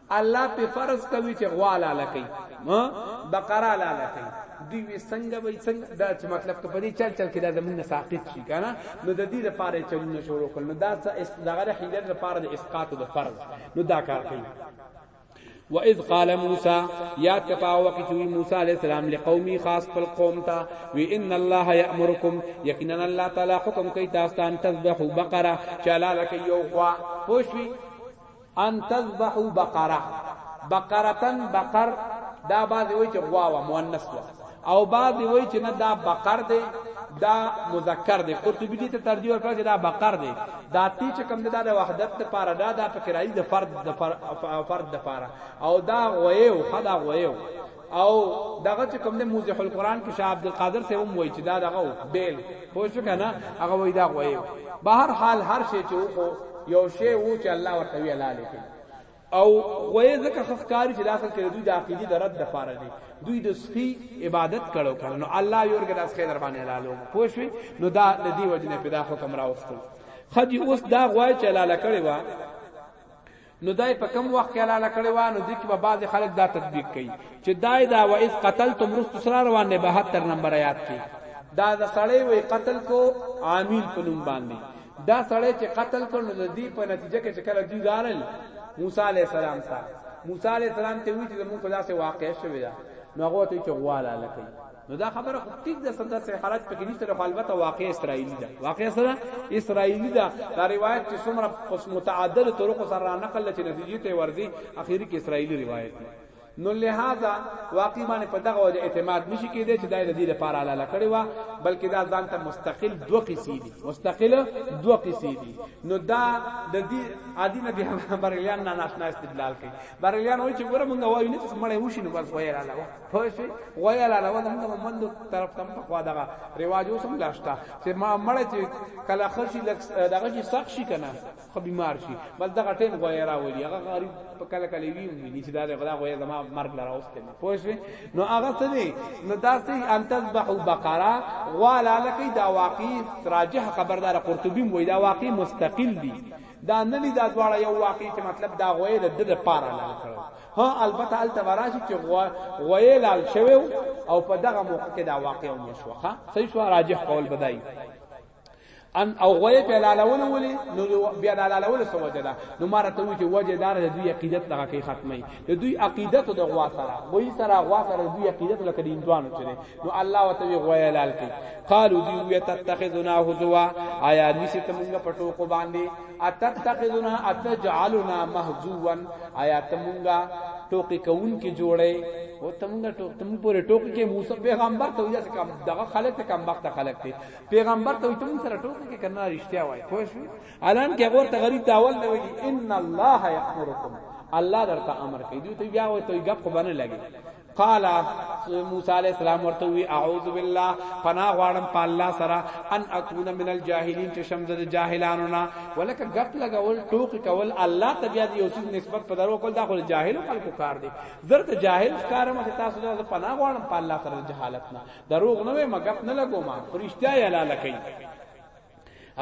الله په فرض کوي چې غوا لاله کوي بقره لاله کوي دوی وی څنګه وای څنګه دا چې مطلب ته پدې چل چل کې دا زمونږ ساقط شي کنه نو د دې لپاره چلونه شروع کړل نو دا څه استدغه حیلت لپاره د اسقاط د فرض نو دا کار کوي و اذ قال موسی یا کپا وقت وی موسی علیہ السلام لقومی خاص پر قوم تا و ان الله یامرکم یقینا الله تعالی حکم کوي تاسو ته تذبحوا بقره چلاله کوي یو غوا پوښوي ان تذبحو بقره بقرتن بقر دا بعضی وای چې غوا وا مؤنث وا او بعضی وای چې نه دا بقر دی دا مذکر دی قرطبی دې ته ترجیح ورکړه چې دا بقر دی دا تی چې کوم دا د وحدت لپاره دا د فکرای د فرد د فرد لپاره او دا غویو خدا غویو او دغه چې کوم د موزه القرآن کې شاه عبد القادر سه هم وایي چې دا دغه بیل خو شو کنه هغه وایي دا غوي به هر حال هر شی چې وو یو شی وو چې الله ورته وی الله لیکي او غوي ځکه خخکاری چې داخل کړي دوی د عقیدې د رد د فارغ دي دوی د سخی عبادت کړو کړو نو الله یو ورګه داس خیر باندې لالو پوښوي نو دا د دې وجنه پیدا حکم راوستل خدي اوس دا غوای چې لاله کړي وا نو دای په کم وخت کې اعلان کړي و نو دي کې به بعض خلک دا تطبیق کوي چې دای دا و اذ قتلتم رست سره روان دی 72 نمبر آیات کې دا د سړی وی قتل کو عامل په نوم باندې دا سړی چې قتل کړ نو د دې په نتیجه کې چې کله دوی غارل موسی علی السلام ته موسی علی السلام ته وی چې موږ په داسې واقع شوی دا نو هغه ته چې غواله لکه نو دا خبره خو ټیک ده سنده سه حالت پکې نشته له البته واقع اسرایلی ده واقع سره اسرایلی ده دا روایت چې څومره پس متعدد طرق سره نقل چې نتیجې ته ورځي اخیری کې اسرایلی روایت ده نو لہذا واقعي باندې په دغه وجه اعتماد نشي کېدای چې دای د دې لپاره علاله کړي وا بلکې دا ځان ته مستقل دوه قصې دي مستقل دوه قصې دي نو دا د دې عادي نه به بریلیان نه ناشنا استدلال کوي بریلیان وایي چې ګوره مونږ وایو نه چې مړې وشي نو بس وایي علاله پښې وای لاله و زموږ مندو طرف تم په خوا دغه رواج اوسم لاشتا چې ما مړ چې کله خشي لک دغه چې سخت شي کنه خو بیمار شي بس دغه ټیم غوي راولي هغه غریب په کله کله وی وی چې دا غدا غوي زما مرګ لره اوسته پښې نو هغه څه دي نو داسې ان تذبح بقره غوا لاله کې دا واقعي راجح خبردار قرطبي وای دا واقعي مستقل دي دا نه دي دا دواړه یو واقع چې مطلب دا غوې د د پاره لاره کړو ها البته ال تبراشي چې غوې لال شوی او په دغه موقع کې دا واقع هم شوخه صحیح شو راجح قول بدای ان او غوې په لالول ولې نو بیا لالول سو وجدا نو مارته وی چې وجه دار د دې عقیدت دغه کې ختمه د دوی عقیدت د غوا سره وای سره غوا سره دوی عقیدت لکه د اندوانو چره نو الله وتعالى غوا لال کی قالو دی وی تتخذنا هزوا آیا نسی تمنګ پټو کو باندې اتتخذنا اتجعلنا مهزوا آیا تمنګ ټوکی کون کی جوړه او تمنګ ټوک تم پورې ټوک کې موسی پیغمبر ته ویل کم دغه خلک ته کم وخت خلک ته پیغمبر ته تم سره ټوک کې کنه رښتیا وای خو شو الان کې ورته غریب داول نه ویلي ان الله یامرکم الله درته امر کوي دوی ته بیا وای ته غب خو باندې لګي قال موسی علیہ السلام ورته وی اعوذ بالله پنا غواړم په الله سره ان اكون من الجاهلین چې شمز د جاهلانو نه ولکه غپ لګول ټوک کول الله ته بیا دی اوس نسبت په درو کول دا خو جاهل خلکو کار دی زرت جاهل کار مخ تاسو ته پنا غواړم په الله سره جهالت نه دروغ نه وي مګپ نه لګوم فرشتیا یې لاله کوي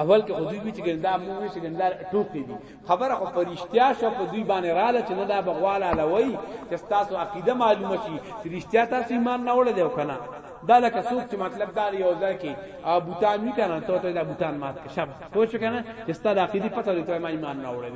اول کې خو دوی وی چې ګندا مو وی چې ګندا ټوکی دي خبره خو پرشتیا شو په دوی باندې رااله چې نه دا بغواله لوي چې تاسو عقیده معلومه شي چې رښتیا تاسو ایمان نه وړل دی کنه دا لکه څوک چې مطلب دا یو ځای کې بوتان وی کنه ته ته دا بوتان مات کې شب پوه شو کنه چې ستاسو عقیده پته لري ته ما ایمان نه وړل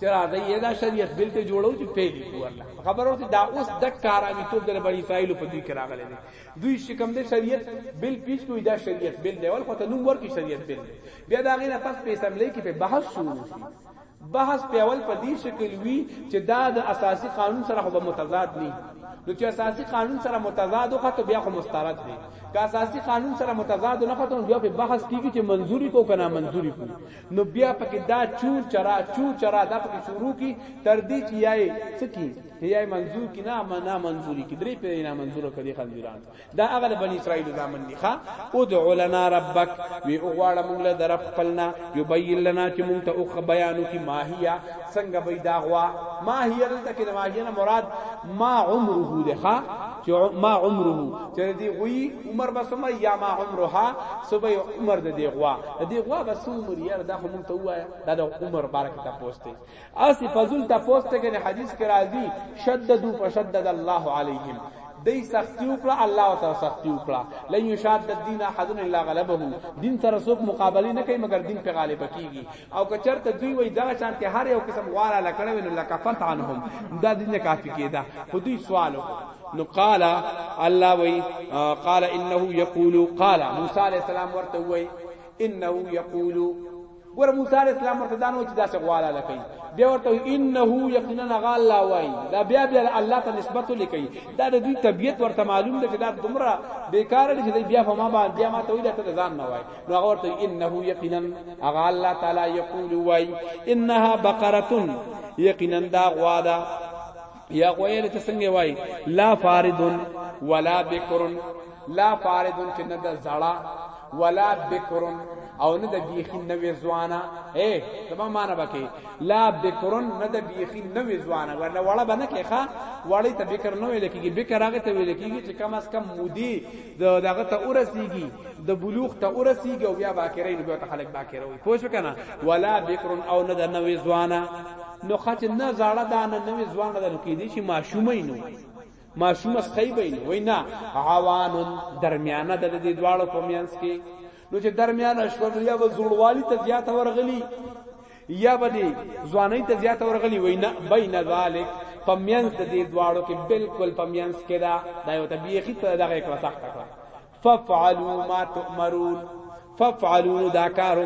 چې راځي یې دا شریعت بل ته جوړو چې پیل کو الله خبرو چې دا اوس د کارامي توپ در بنی اسرائیل په دوی کې راغلي دي دوی چې کوم دې شریعت بل پیش کوی دا شریعت بل دی ول خو ته نوم ورکی شریعت بل بیا دا غینه پس په اسمبلی کې په بحث شروع شي بحث په اول په دې شکل وی چې دا د اساسي قانون سره به متضاد نه نو چې اساسي قانون سره متضاد وخته بیا خو مسترد دی که اساسي قانون سره متضاد نه خته بیا په بحث کیږي چې منزوري کو کنه منزوري کو نو بیا پکې دا چور چرا چور چرا دا پکې شروع کی تر دې چې یای سکی یای منظور کی نه معنا منظوری کی درې پرې نه منظور کړي خنزیران دا هغه بنی اسرائیل زامن دي ښا او د علنا ربک وی اوغواړه موږ له درف خپلنا یبین لنا چې موږ ته او بیانو کی ماهیا څنګه به دا غوا ماهیا دلته کې ماهیا نه مراد ما عمره ده ښا چې ما عمره چې دی غوی عمر بسمه یا ما عمرها سبې عمر د دی غوا د دې غوا به څو عمر یاره دا خو مونږ ته وایه دا د عمر بارک ته پوسټه اسی فضل ته پوسټه کې حدیث کې راځي شددو فشدد الله علیهم دی سختی وکړه الله تعالی سختی وکړه لن یشاد الدین احد الا غلبه دین سره څوک مقابله نه کوي مګر دین په غالب کیږي او که چرته دوی وای دا چان ته هر یو قسم غواره لکړه ویني لکفت عنهم دا دین کافی کیدا خو دوی سوال وکړه نو قال الله وی قال انه یقول قال موسی علیہ السلام ورته وی انه یقول ګور موسی علیہ السلام ورته دانو چې دا څه غواړه لکې بیا ورته انه یقینا غا الله وای دا بیا بیا الله ته نسبت لکې دا د دوی طبیعت ورته معلوم ده چې دا دمره بیکار دي چې بیا فما با بیا ما ته ویل ته ځان نه وای نو هغه ورته انه یقینا غا الله تعالی یقول وای انها بقره یقینا دا غوا ده یا غویل ته څنګه وای لا فاردن ولا بکرن لا فاردن چې نه د زړه ولا بکرن او نه د بیخي نوې ځوانه اے تمه معنا بکې لا بکرن نه د بیخي نوې ځوانه ورنه وړه بنه کې ښا وړې ته بکر نوې لکېږي بکر هغه ته ویل کېږي چې کم از کم مودي د دغه ته ورسیږي د بلوغ ته ورسیږي او بیا باکرین بیا ته خلک باکره وي پوه شو کنه ولا بکر او نه د نوې ځوانه نو خاطر نه زړه دا نه نوې ځوانه ده نو کې دي چې ماشومې نو ماشومه سخی بین وینا عوان درمیانه د دې دواړو په میانس کې نو چې درمیانه شو نو یا وزړوالی ته زیات ورغلی یا به دی ځواني ته زیات ورغلی وینا بین ذالک پمینز د دې دواړو کې بالکل پمینز کې دا دا یو تبیخی ته دغه کړه سخت کړه ففعلوا ما تؤمرون ففعلوا دا کار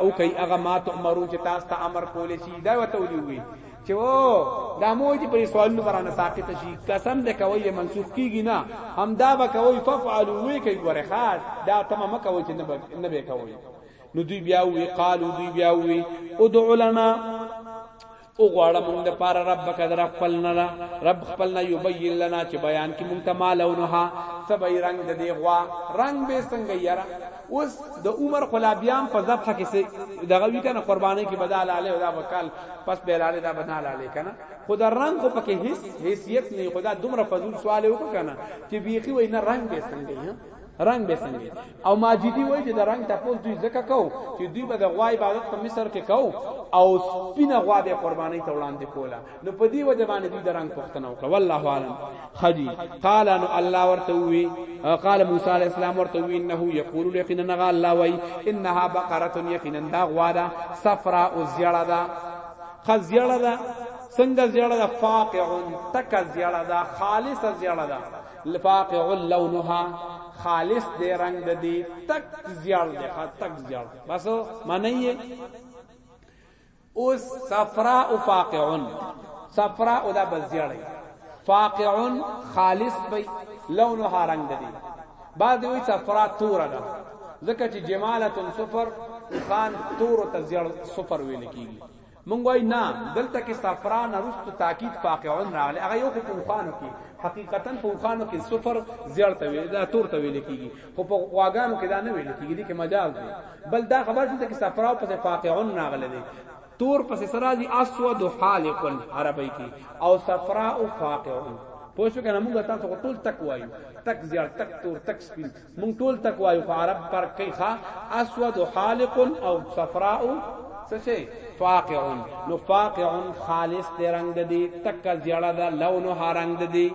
او کوي هغه ما تؤمرون چې تاسو ته امر کول شي دا وته ولي وي چې و دا مو چې په سوالونو برانه ساقط شي قسم دې کوي منسوخ کیږي نه هم دا به کوي ففعلوا وی کوي ورخات دا تمام کوي چې نه به کوي نو دوی بیا وی قالو دوی بیا وی ادعو لنا او غواړه مونږ د پاره رب کده رب خپل نه رب خپل نه یبین لنا چې بیان کې مونږ ته مالونه سبای رنگ د دی غوا رنگ به څنګه یرا اوس د عمر خلابیان په ذبح کې سي دغه وی کنه قرباني کې بدل علی او دا وکال پس به علی دا بدل علی کنه خدا رنگ خو پکې هیڅ حیثیت نه خدا دومره فضل سوال وکړه کنه چې بیخي وای نه رنگ به څنګه رنگ به څنګه او ماجدي وای چې د رنگ تاسو دوی زکه کو چې دوی به د غوا عبادت په مصر کې کو او سپینه غوا به قرباني ته وړاندې کوله نو په دې وجه باندې دوی د رنگ پښتنه وکړه والله عالم خدي قال ان الله ورته وی قال موسی علی السلام ورته وی انه یقول یقینا غا الله وی انها بقره یقینا دا غوا ده صفراء او زیړه ده خز زیړه ده څنګه زیړه ده فاقع تک زیړه ده خالص زیړه ده لفاقع لونها خالص دی رنگ د دی تک زیړ دی تک زیړ بس معنی اوس صفراء فاقعون صفراء دا بزیړ فاقعون خالص بی لونها رنگ د دی بعد وی صفراء تور ده ځکه چې جمالتن صفر خان تور ته زیړ صفر ویل کیږي مونږ وای نه دلته کې صفرا نه رست تاکید فاقعون راغلی هغه یو په اوخانو کې حقیقتا په اوخانو کې صفر زیړ ته ویل دا تور ته ویل کیږي خو په واګانو کې دا نه ویل کیږي کې مجاز دی بل دا خبر چې کې صفرا او په فاقعون راغلی دی تور پس سرازی اسود حالق عربی کی او صفراء فاقع پوښو کنه موږ تاسو ټول تک وایو تک زیات تک تور تک سپین مونږ ټول تک وایو په عرب پر کې ښا اسود حالق او صفراء څه شي فاقع نو فاقع خالص دی رنگ دی تک زیړه ده لون ها رنگ دی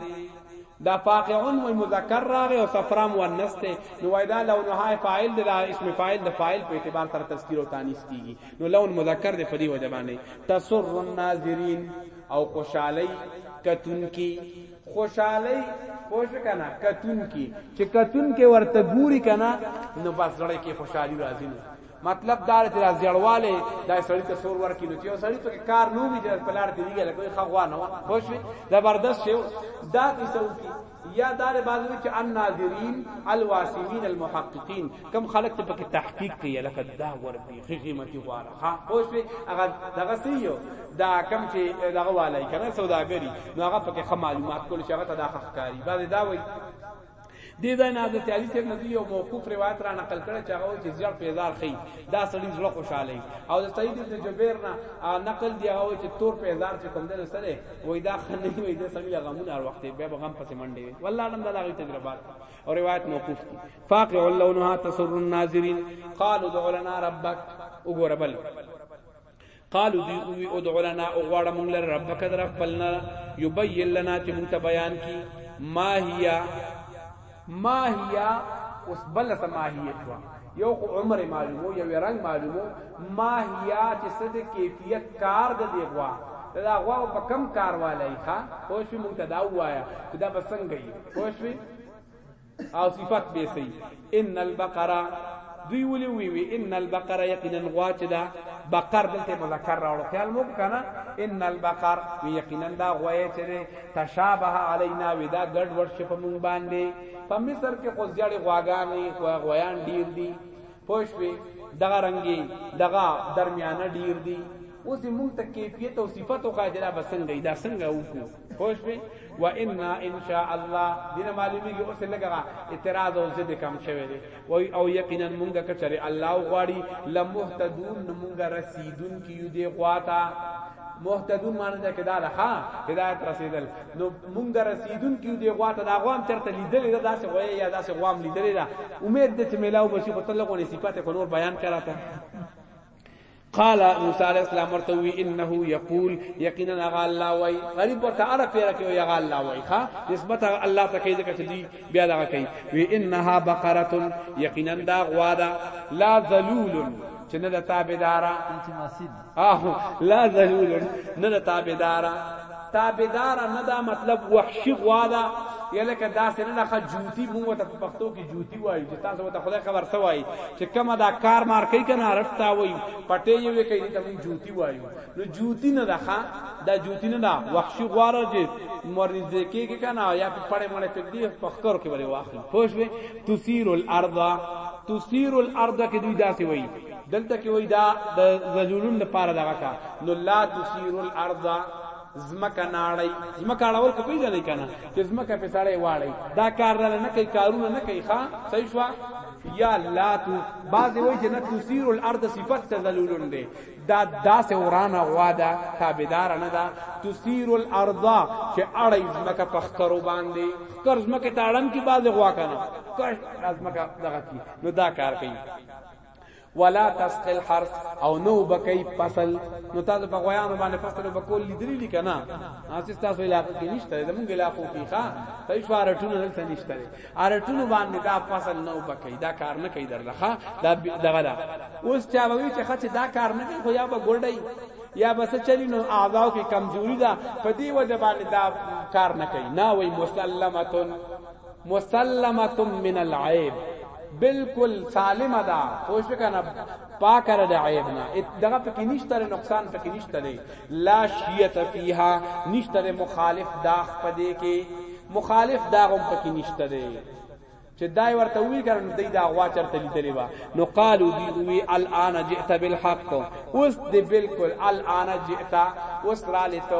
دا فاقعون وای مذکر راغی او صفرا مؤنث ته نو وای دا لونها فاعل دی دا اسم فاعل د فاعل په اعتبار سره تذکیر او تانیث کیږي نو لون مذکر دی په دی وجه باندې تسر الناظرین او خوشحالی کتون کی خوشحالی پوه شو کنه کتون کی چې کتون کې ورته ګوري کنه نو بس زړه کې خوشحالی راځي نو مطلب دا چې راز جړواله دا سړی ته سور ورکی نو چې سړی ته کار نو می چې پلاړ دی لګي لکه خغوا نه خوش زبردست شو دا کیسه وکي یا دار بازو چې ان ناظرین الواسمین المحققین کم خلق ته پکې تحقیق کوي لکه دا ور دی قیمتي غواره ها پوه شوې هغه دغه څه یو دا کم چې دغه والای کنه سوداګری نو هغه پکې ښه معلومات کول چې هغه ته دا حقکاری بعد دا وایي دې ځای نه حضرت علي صاحب نبی یو موقوف روایت را نقل کړ چې هغه چې زړه پیزار خي دا سړی زړه خوشاله او د سید ابن جبیر نه نقل دی هغه چې تور پیزار چې کوم دنه سره وای دا خنه وای دا سړی غمونه هر وخت به غم پسې منډي والله علم دا غي تجربات او روایت موقوف دي فاقع لونها تسر الناظرين قالوا ادع لنا ربك وګوره بل قالو دی اوی ادعو لنا اغواړه مونږ لره ربک در خپلنا یبین لنا چې مونږ ته بیان کی ما هيا ما هيا اوس بل څه ما هيا شو یو خو عمر معلومو یو رنگ معلومو ما هيا چې څه د کیفیت کار د دی غوا دا غوا په کم کار والای ښا خو شو مونږ ته دا وایا چې دا بسنګ یې پوه شوي او صفت به سي ان البقره دوی ولي وی وی ان البقره یقینا غوا چې دا بقر دلته مذکر راوړو خیال مو کنه ان البقر یقینا دا غوا چې تشابه علینا ودا ګډ ورډ شپ مونږ باندې په مصر کې خو ځړې غواګانې غویان ډیر دي پوښوي دغه رنگي دغه درمیانه ډیر دي اوس موږ ته کیفیت او صفات او قاعده بسنګ دا څنګه وکړو پوه شوي و انا ان شاء الله دین معلومیږي اوس لګغه اعتراض او ضد کم شوی دی و او یقینا مونږ کچره الله غواړي لمهتدون مونږ رسیدون کیو دی غواتا مهتدون معنی دا کدا لخوا هدایت رسیدل نو مونږ رسیدون کیو دی غواته دا غوام چرته لیدل دا داسې غوې یا داسې غوام لیدل دا امید دې چې ملاو بشي خو تلګونه صفات کو نور بیان کراته قال موسی علیہ السلام ورته وی انه یقول یقینا هغه الله وای غریب ورته عرب پیرا کې وی هغه الله وای ها نسبت الله ته کوي ځکه چې دی بیا دا کوي وی انها بقره یقینا دا غوادا لا ذلول چې نه د تابعدارا اه لا ذلول نه د تابعدارا تابعدار نه دا مطلب وحشي غوا ده یا لکه داسې نه لکه جوتی مونږ ته په پښتو کې جوتی وایي چې تاسو ته خدای خبر څه وایي چې کومه دا کار مار کوي کنه رټتا وایي پټې یې وی کوي ته مونږ جوتی وایو نو جوتی نه ده دا جوتی نه ده وحشي غوا ده چې مرز کېږي کنه یا په پړې مړې په دې پخکر کې وری واخلي پوښوي تثیر الارض تثیر الارض کې دوی داسې وایي دلته کې وای دا د رجلون لپاره دغه کا نو لا تسیر الارض زمکه ناړی زمکه اړول کو پیژنې کنه چې زمکه په سړې واړی دا کار نه کوي کارونه نه کوي ښا صحیح شو یا لا تو بعضی وای چې نه تسیر الارض صفت تذلولون دی دا داس ورانه غوا ده تابعدار نه ده تسیر الارض چې اړی زمکه پخترو باندې خکر زمکه تاړم کې بعضی غوا کنه کښ زمکه دغه کی نو دا کار کوي ولا تسقل حرف او نو بکای فصل نو تاسو په غویانو باندې فصل وبکول لیدلی لیکنه تاسو تاسو علاقې کې نشته زمونږ علاقو کې ښا تاسو ارټونو دلته نشته ارټونو باندې دا فصل نو بکای دا کار نه کوي درلخه دا دغه دا اوس چا وی چې خاطر دا کار نه کوي خو یا به ګړډای یا بس چلی نو اعضاء کې کمزوري ده په دې وجه باندې دا کار نه کوي نه وای مسلمتون مسلمه من العیب بالکل سالمه ده خوش کنه پاک را ده عیب نه دغه پکې نشته نقصان پکې نشته لا شیت فیها نشته مخالف داغ پدې کې مخالف داغم پکې نشته دی چې دای ورته وی کړن دای دا غوا چرته لیدلی وا نو قالو دی وی الان جئت بالحق اوس دی بالکل الان جئت اوس را لته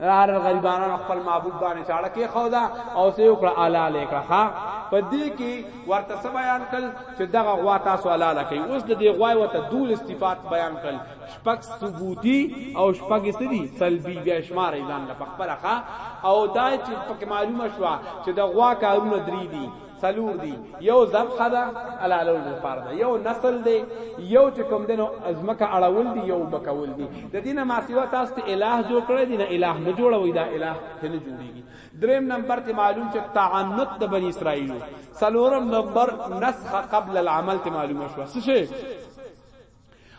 هر غریبانو خپل معبود باندې چاړه کې خودا او سې وکړه اعلی لیکړه ها په دې کې ورته څه بیان کړ چې دغه غوا تاسو اعلی لکې اوس د دې غوا وته دول استفات بیان کړ شپږ ثبوتی او شپږ سری سلبی بیا شمار ایزان د پخپره ها او دا چې پک معلومه شو چې د غوا کارونه درې دي څلور دي یو ذبح ده علالو لپاره ده یو نسل دی یو چې کوم دینو ازمکه اړول دي یو بکول دي د دینه ما سیوا تاسو ته الٰه جوړ کړی دینه الٰه نه جوړوي دا الٰه ته نه جوړیږي دریم نمبر ته معلوم چې تعنت د بنی اسرائیل څلورم نمبر نسخ قبل العمل ته معلومه شو څه شي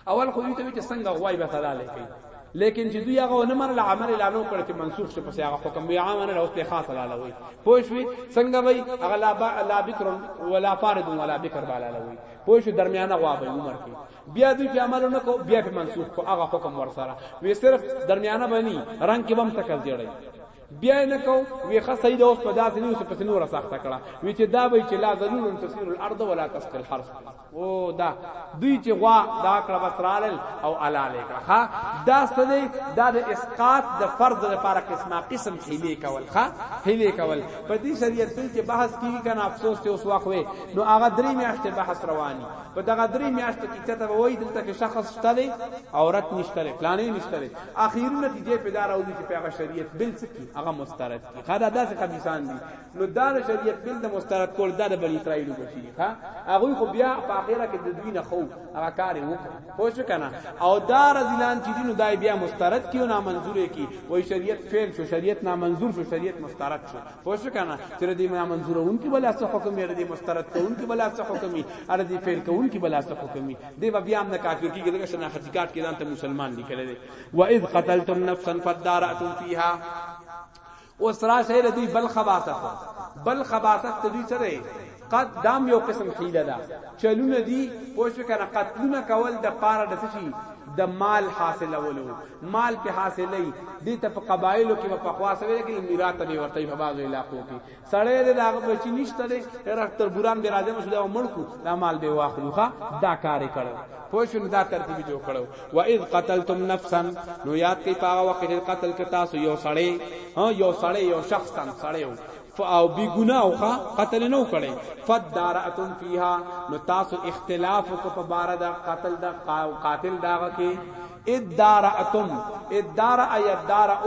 اول خو یو ته چې څنګه غوای به تعالی لکه لیکن چې دوی هغه نه منل عمل اعلان وکړ چې منسوخ شي پس هغه حکم وی عام نه اوس خاص لاله وی پوه شوي څنګه وی هغه لا با لا بکر ولا فارد ولا بکر بالا لوي پوه شو درمیانه غوا به عمر کې بیا دوی چې عمل نه کو بیا په منسوخ کو هغه حکم ور سره وی صرف درمیانه بني رنگ کې بم تکل جوړي بیا نه کو وی خاصه د اوس په داسې نیو څه په نور سخت کړه وی چې دا به چې لا ضرور تسیر الارض ولا تسقي الحرث او دا دوی چې غوا دا کړه بسرالل او الاله کړه ها دا سده دا د اسقاط د فرض لپاره قسمه قسم حیله کول ها حیله کول په دې شریعت کې چې بحث کیږي کنه افسوس ته اوس واخوي نو هغه درې میاشتې بحث رواني په دغه درې میاشتې کې چې ته وایي دلته کې شخص شته دی عورت نشته دی پلانې نشته دی اخیری نتیجه پیدا راوځي چې په هغه شریعت بل څه کی هغه مسترد کی خدا داسې خبيسان دي نو دا د شریعت بل د مسترد کول دا د بنی اسرائیل کوشي ها هغه خو بیا په اخره کې د دوی نه خو هغه کار وکړ خو شو کنه او دا رزلان چې دین دای بیا مسترد کیو نه منزور کی وای شریعت فعل شو شریعت نه منزور شو شریعت مسترد شو خو شو کنه چې د دې منزور اون کې بل څه حکم یې د مسترد کون کې بل څه حکم یې ار دې فعل کون کې بل څه حکم یې دی بیا هم نه کافر کیږي دغه شناخت کارت کې ځان ته مسلمان لیکل دي و اذ قتلتم نفسا فدارتم فيها اوس راشه د دوی بل خباثت بل خباثت د دوی سره قد دام یو قسم حیله ده چلونه دي پوښ کنه قتلونه کول د پاره د شي د مال حاصلولو مال په حاصلې دي ته په قبایلو کې په خواص ویل کې میراث به ورته په بعضو علاقو کې سړی دې داغه بچی نشته دی ډاکټر بوران به راځي مسله او مړکو دا مال به واخلوخه دا کار کړو پوه شو دا ترتیب جوړ کړو و اذ قتلتم نفسا نو یاد کی پاغه وخت قتل ک تاسو یو سړی ها یو سړی یو شخص تن سړی او بی گناه خو قتل نو کړي فدارتم فیها نو تاسو اختلاف کو په بار دا قتل دا قاتل دا کې ادارعتم ادارع یدارع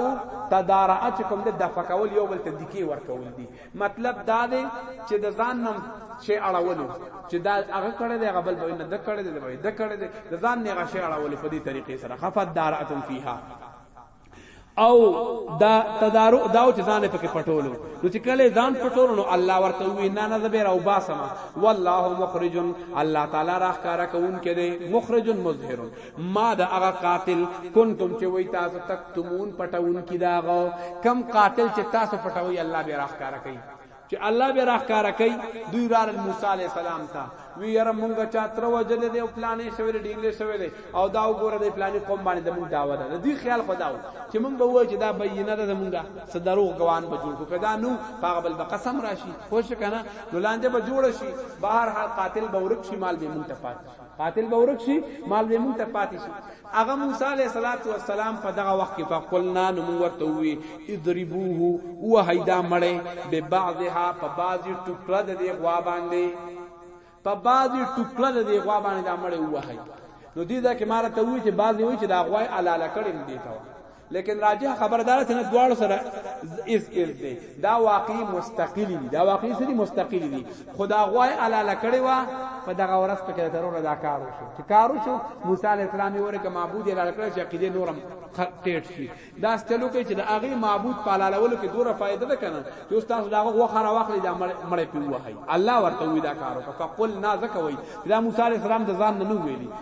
تدارع چې کوم د دفع کول یو بل ته دکی ورکول دي مطلب دا دی چې د ځان نم شی اړولو چې دا هغه کړه دی هغه بل به نه د کړه دی د کړه دی د ځان نه هغه شی اړولو په دې طریقې سره خفت دارعتم فیها او دا تدارو دا چې ځان په کې پټولو نو چې کله ځان پټولو نو الله ورته وی نه نه زبر او باسم والله مخرج الله تعالی راخکارا کوون کې دی مخرج مظهر ما دا هغه قاتل کنتم چې وای تاسو تکتمون پټون کې داغو کم قاتل چې تاسو پټوي الله به راخکارا کوي چې الله به راخکار کوي دوی رال موسی عليه السلام ته وی یره مونږه چا تر وجل دی او پلانې شوی دی ډیلې شوی دی او دا وګوره دی پلانې قوم باندې مونږ داوا ده دوی خیال خداو چې مونږ به وای چې دا بینه ده مونږه صدرو غوان به جوړ کو کدا نو پاغبل به قسم راشي خوش کنه نو لاندې به جوړ شي بهر حال قاتل به ورک شي مال به مونږ ته پات شي قاتل به ورک شي مال به مونږ ته پاتې شي هغه موسی علیه صلوات و سلام په دغه وخت کې فقلنا نو مونږ ورته وی اضربوه او هیدا مړې به بعضها په بعضی ټوکړه د دی غوا باندې په بعضی ټوکړه د دی غوا باندې دا مړې وه نو دې دا کې مارته وی چې بعضی وی چې دا غوا علاله کړم دی تا لیکن راجح خبر دار چې نه دواړو سره اس اس دی دا واقعي مستقلی دی دا واقعي سری مستقلی دی خدا غوای علا لکړی وا په دغه ورځ په کې ترونه دا کار وشو چې کار وشو موسی علی السلام یې ورګه معبود یې لکړی چې عقیده نورم ټیټ شي دا ستلو کې چې د هغه معبود په لالولو کې دوره فائدہ ده کنه چې اوس تاسو دا غو خره واخلې دا مړې پیوه هي الله ورته وی دا کار وکړه فقل نا زکوي دا موسی علی السلام د ځان نه ویلی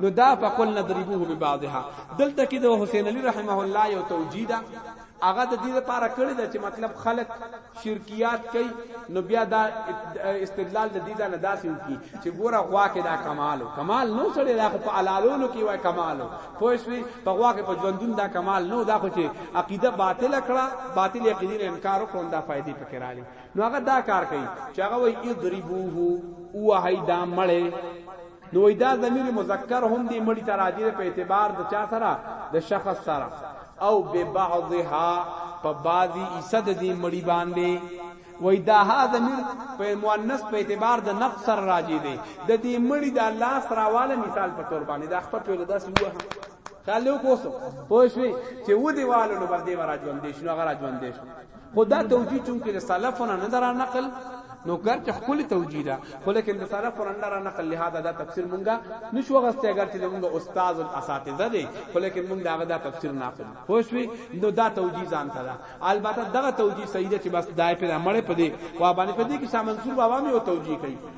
نو دا فقل ندربوه ببعضها دلته کې د حسین علی رحمه الله یو توجیه ده هغه د دې لپاره کړی دا چې مطلب خلق شرکیات کوي نو بیا دا استدلال د دې دا نه داسې وکي چې ګوره غوا کې دا کمالو کمال نو سړی دا په علالونو کې وای کمالو پوه شوې په غوا کې په ژوندون دا کمال نو دا خو چې عقیده باطل کړه باطل عقیده نه انکار وکړ دا فائدې پکې رااله نو هغه دا کار کوي چې هغه وای اضربوه او هاي دا مړې نو وای دا ضمیر مذکر هم دی مړی ته راځي په اعتبار د چا سره د شخص سره او به بعضها په بعضی ایصد دی مړی باندې وای دا ها ضمیر په مؤنث په اعتبار د نفس سره راځي دی د دې مړی د الله سره واله مثال په تور باندې دا خپل په لدا سوه تعلق اوسو پوه شوې چې و دی والو نو بس دی ورا ژوند دي شنو غرا ژوند دي خو دا توجیه چون کې سلفونه نه درا نقل نو ګر چې خپل توجیه ده خو لیکن د سلفونه نه درا نقل لهدا دا تفسیر مونږه نشو غسته اگر چې مونږه استاد او اساتذه دي خو لیکن مونږ دا دا تفسیر نه اخلو پوه شوې نو دا توجیه ځان ته ده البته دغه توجیه صحیح ده چې بس دای په عمل پدې وا باندې پدې کې شامل سور بابا مې او توجیه کوي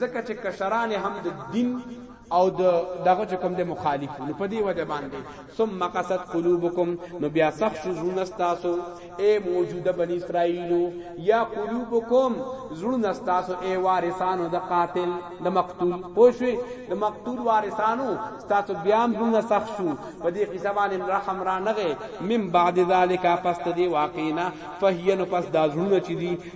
ځکه چې کشران هم د دین او د دغه چې کوم د مخالف نو په دی وجه باندې ثم قصد قلوبکم نو بیا سخت زړه تاسو اے موجوده بنی اسرائیل یا قلوبکم زړه تاسو اے وارثانو د قاتل د مقتول پوښوي د مقتول وارثانو تاسو بیا هم زړه سخت شو په دې قصه باندې رحم را نغه من بعد ذالک پس دی واقینا فهین پس دا زړه چې دی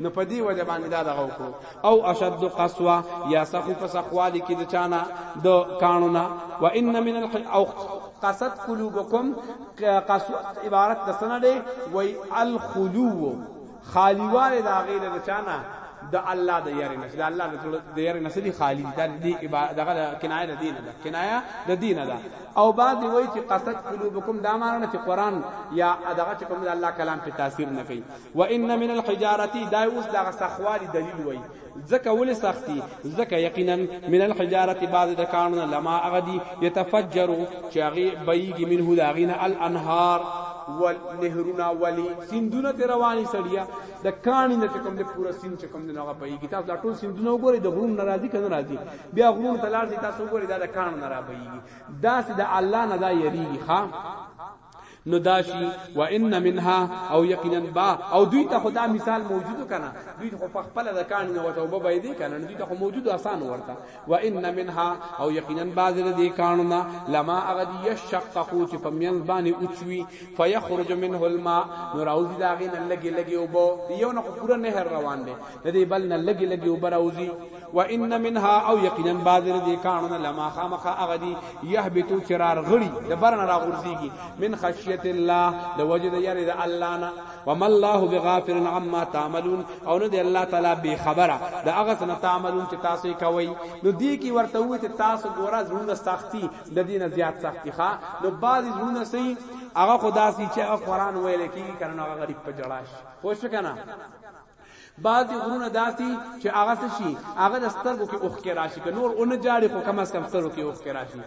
نو په دی وجه باندې دا دغه وکړو او اشد قسوا یا سخو په سخوالی کې د چانا د قانونا و ان من الح او قصد قلوبکم قسوا عبارت د سنه دی و الخلو خالیواله دا غیر د چانا د الله د یاري نشه د الله د یاري نشه دی خالی د دې دغه کنایه د دین ده کنایه د دین ده او بعد وی چې قصد قلوبکم دا معنی چې قران یا دغه چې کوم د الله کلام په تاثیر نه کوي وان من الحجارتی دا اوس دغه سخوالی دلیل وای ځکه ولې سختی ځکه یقینا من الحجارتی بعض د کانونه لما اغدی یتفجر چاغي بېږي منه داغینه الانهار والنهرنا ولی سندونه ته رواني سړیا د کانی نه کوم د پورا سین چې کوم د هغه په کتاب دا ټول سندونه وګوري د غرون ناراضي کنه راضي بیا غرون تلار سي تاسو وګوري دا د کان نه را بېږي دا سي د الله نه دا یریږي ها نو دا شي و ان منها او یقینا با او دوی ته خدا مثال موجود کنه دوی ته په خپل د کان نه وته وب بيدې کنه دوی ته موجود آسان ورته و ان منها او یقینا باز دې کانو نه لما اغدی یشققو چې په میان باندې اوچوي فیخرج منه الماء نور او دې داغه نه لګي لګي وب یو نه پورا نهر روان دي دې بل نه لګي لګي وب راوځي و ان منها او یقینا بعض دې کانونه لما خامخ اغدی یهبتو چرار غړي د برن را غورځيږي من خشیت الله د وجد یری د الله نه وما الله بغافل عما تعملون او نه دی الله تعالی به خبره د هغه سن تعملون چې تاسو کوي نو دی کی ورته وي چې تاسو ګورا زړه سختي د دینه زیات سختي ښا نو بعضی زړه سي هغه خدا سي چې هغه قران ویل کیږي کنه هغه غریب په جړاش خوش کنه بعض غرونه داسي چې هغه څه شي هغه د سترګو کې اوخ کې راشي که نور اون جاړي خو کم از کم سترګو کې اوخ کې راشي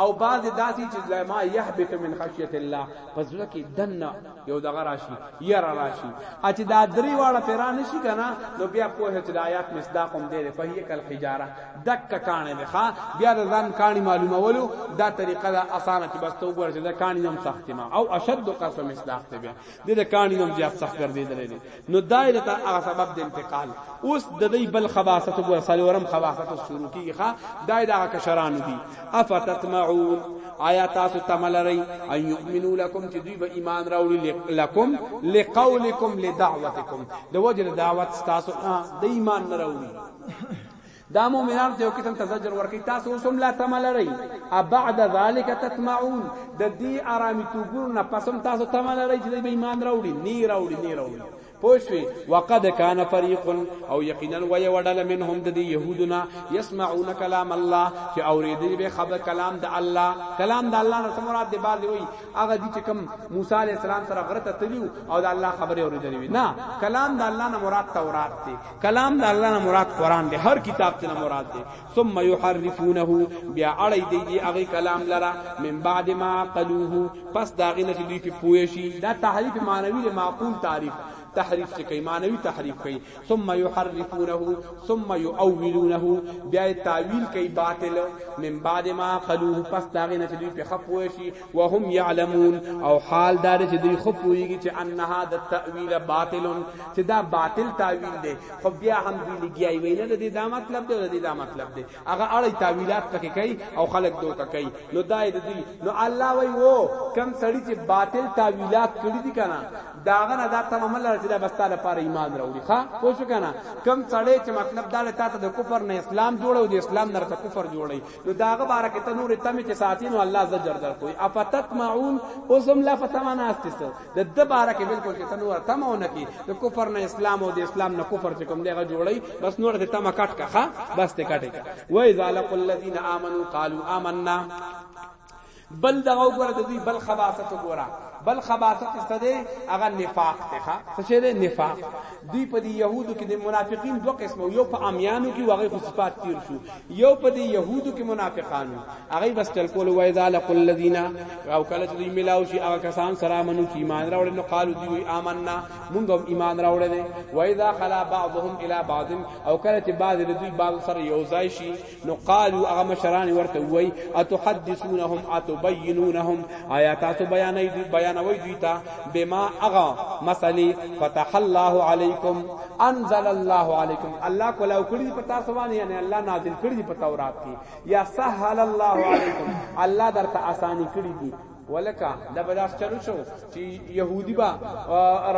او بعض داسي چې ما يهبت من خشيه الله پزړه کې دنه یو دغه راشي ير راشي اچ دا درې واړه پیرا نشي کنه نو بیا په هیڅ د آیات مصداق هم دی په هیڅ کل حجاره دک کانه ده ها بیا د ځان کانی معلومه ولو دا طریقه دا اسانه چې بس تو ګور چې دا کانی هم سخت ما او اشد قسم مصداق ته بیا د د کانی نوم زیات سخت ګرځیدل دي نو دای د هغه سبب د انتقال اوس د دې بل خباست ګور سالورم خباست شروع کیږي ښا دای د هغه کشران دي افتتمعون آیا تاسو تملری ان یؤمنو لکم چې دوی به ایمان راوړي لکم لقولکم لدعوتکم د وجه دعوت تاسو د ایمان نه راوړي دا مؤمنانو ته یو قسم ته زجر ورکړي تاسو اوس هم لا تمه لرئ بعد ذلک تطمعون د دې آرامي توګونو نه پس هم تاسو تمه لرئ چې دوی به ایمان راوړي نه راوړي نه راوړي پوښوي وقد كان فريق او یقینا وی وډل منهم د يهودنا يسمعون كلام الله چې اوریدل به خبر کلام د الله کلام د الله نه مراد دی باندې وی هغه دي چې کوم موسی عليه السلام سره غرته تلیو او د الله خبره اوریدلې نه کلام د الله نه مراد تورات دی کلام د الله نه مراد قران دی هر کتاب ته مراد دی ثم يحرفونه بیا اړی دی دی هغه کلام لرا من بعد ما قلوه پس داغه نه دوی په پوه شي دا تحریف معنوي دی معقول تعریف تحریف چې کوي معنوي تحریف کوي ثم يحرفونه ثم يؤولونه بیا تعویل کوي باطل من بعد ما قلوه پس داغه نه دوی په خپوه شي وهم يعلمون او حال دار چې دوی خو پويږي چې ان هذا التاويل باطل چې دا باطل تاويل دی خو بیا هم دوی لګیای ویل د دې دا مطلب دی د دې دا مطلب دی هغه اړي تاويلات پکې کوي او خلک دوکه کوي نو دا د دوی نو الله وای وو کم سړی چې باطل تاويلات کړی دي کنه داغه نه دا تمام الله چې دا بستا لپاره ایمان راوړي ښا پوه شو کنه کم سړی چې مطلب دا ته د کفر نه اسلام جوړو د اسلام نه ته کفر جوړي نو داغه باره کې تنور تمه چې ساتي نو الله زجر در کوي افتتمعون اوسم لا فتمان استس د د باره کې بالکل چې تنور تمه نه کی د کفر نه اسلام او د اسلام نه کفر چې کوم دیغه جوړي بس نور د تمه کټ کا ها بس ته کټه وای ذالق الذين امنوا قالوا آمنا بل دغه وګوره د دوی بل خباثت وګوره بل خباثت څه دی هغه نفاق دی ښا څه شی دی نفاق دوی په دې يهودو کې د منافقین دوه قسمه یو په امیانو کې واغې خو صفات تیر شو یو په دې يهودو کې منافقانو هغه بس تل کول وای ذالق الذین او کله چې دوی ملاو شي هغه کسان سره منو چې ایمان راوړل نو قالو دوی آمنا مونږ هم ایمان راوړل وای ذا خلا بعضهم الی بعض او کله چې بعض دوی بعض سره یو ځای شي نو قالو هغه مشران ورته وای اتحدثونهم اتبینونهم آیا تاسو بیانې دی بیانوي دوی ته بما هغه مسلې فتح الله علیکم انزل الله علیکم الله کولا کړی په تاسو باندې یعنی الله نازل کړی په تورات کې یا سهل الله علیکم الله درته اسانی کړی دی ولکا لبداس چلو شو چې يهودي با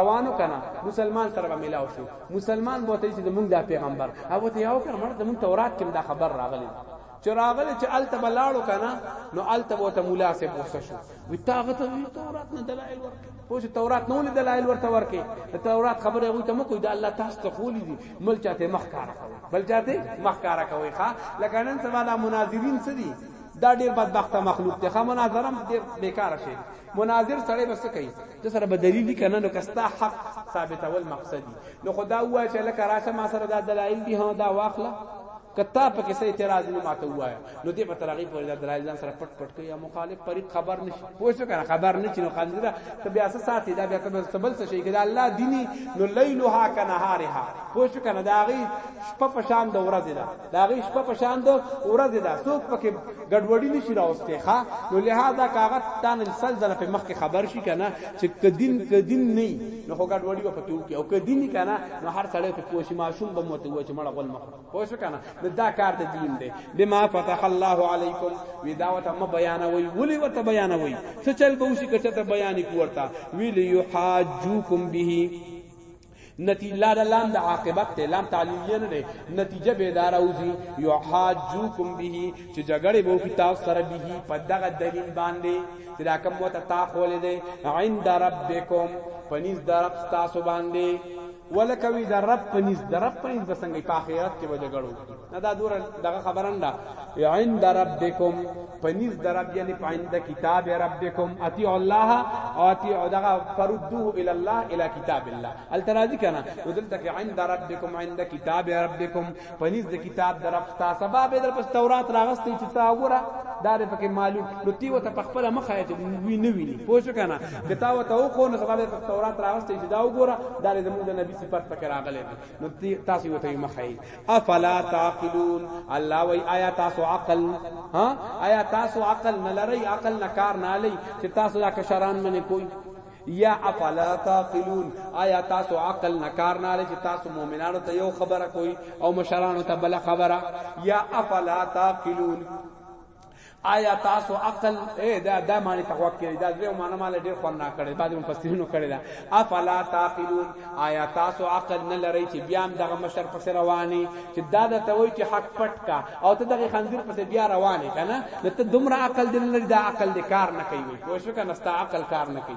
روانو کنا مسلمان سره ملاو شو مسلمان بوته چې زمونږ د پیغمبر او ته یو پیغمبر زمونږ تورات کې دا خبر راغلی چې راغلی چې الته بلاړو کنه نو الته بوته مولا سه بوسه شو وی تاغه ته تورات نه دلایل ورکړي خو چې تورات نه ولې دلایل ورته ورکړي د تورات خبره وي ته مکو دا الله تاسو ته خولې دي مل چاته مخ کار کوي بل چاته مخ کار کوي ښا لکه نن سبا د مناظرین څه دي دا ډیر بدبخته مخلوق دی خا مناظره ډیر بیکاره شي مناظر سړی بس کوي د سره به دلیل دي کنه نو کستا حق ثابتول مقصدی نو خدا وای چې لکه راشه ما سره دا دلایل دي هو دا واخله کتا په کیسه اعتراض نه ماته وای نو دې په ترغیب پورې دا دلایل ځان سره پټ پټ کوي یا مخالف پریق خبر نشي پوه شو کنه خبر نشي نو خندره ته بیا څه ساتي دا بیا ته سبل څه شي کدا الله دیني نو لیلها کنهارها پوه شو کنه دا غي شپه په شان د ورځې ده د هغې شپه په شان د ورځې ده څوک پکې ګډوډي نه شي راوستی ښه نو لهذا که هغه تا نه سل ځله په مخکې خبر شي که نه چې که دین که دین نه نو خو ګډوډي به پکې وکړي او که دین که نه نو هر سړی پې پوه شي ماشوم به مو ته ووایي چې مړه غول مه خوره پوه شو که نه نو دا کار د دین دی بما فتح الله علیکم وی دا ورته مه بیانوئ ولې ورته بیانوئ څه چل به وشي که چېرته بیان یې کړو ورته وی لیحاجوکم به نتیجه لا د لام د عاقبت ته لام تعلیلیه نه ده نتیجه به دار اوځي یحاجوکم به چې جګړه به کی تاسو سره به په دغه دلیل باندې چې دا کوم وته تا خولې ده عند ربکم پنیز درب تاسو باندې ولکوي د رب پنیز د رب پنیز بسنګي په آخرت کې به جګړه نه دا دور دغه خبرن دا عند ربکم پنیز در رب یعنی عند کتاب ربکم اطیع الله او اطیع دغه فردوه الی الله الی کتاب الله التراضی کنا ودل تک عند ربکم عند کتاب ربکم پنیز د کتاب در رب تا سبب در پس تورات راغستی چې تا وګوره دا دې پکې معلوم نو تی وته پخپل مخه ایت وی نه ویني پوه شو کنه کتا وته او خو نه سبب تورات راغستی چې دا وګوره دا دې زموږ د نبی صفات پکې راغلي نو تاسو یو ته مخای افلا تعقلون الله وی آیا تاسو عقل ها آیا تاسو عقل نه لری عقل نه کار نه لئی چې تاسو لا کشران منه کوی یا افلا تعقلون آیا تاسو عقل نه کار نه لری چې تاسو مؤمنانو ته یو خبره کوی او مشرانو ته بل خبره یا افلا تعقلون آیا تاسو عقل اے دا دا معنی ته وخت کړی دا زه معنی مال ډیر خور نه کړی بعد مفسرینو کړی دا افلا تعقلون آیا تاسو عقل نه لرئ چې بیا هم دغه مشر پس رواني چې دا د توي چې حق پټ کا او ته دغه خنزیر پس بیا رواني کنه نو ته دومره عقل دې نه لري دا عقل دې کار نه کوي پوه شو کنه ستا عقل کار نه کوي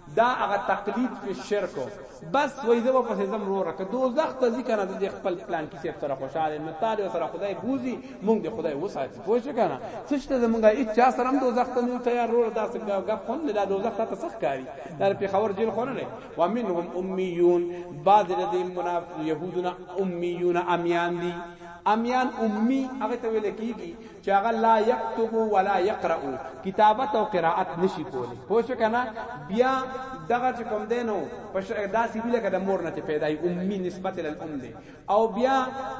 دا هغه تقلید فی الشرک و بس وای زه به پسې ځم وروره که دوزخ ته ځي که نه زه د خپل پلانکي صاحب سره خوشحاله یم نه تا دی ورسره خدای بوځي موږ د خدای وساتي پوه شو که نه څه شته زموږ هېڅ چا سره هم دوزخ ته نه یو تیار وروره داسې ګپ خو نه دی دا دوزخ تا ته څه ښکاري دا د پېښور جیل خو نه دی ومنهم امیون بعضې د دې یهودونه امیون امیان دي امیان امی هغه ته ویل کیږي چې هغه لا یکتب ولا یقرأ کتابت او قرائت نشي کولی پوه شو کنه بیا دغه چې کوم دینو په داسې ویل کده مور نه پیدا ای امي نسبت ال الام دی او بیا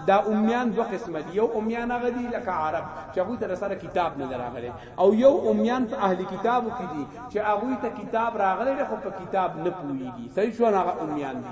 دا امیان دوه قسم دي یو امیان هغه دي لکه عرب چې هغه تر سره کتاب نه راغلي او یو امیان په اهلي کتابو کې دي چې هغه ته کتاب راغلي خو په کتاب نه پويږي صحیح شو هغه امیان دي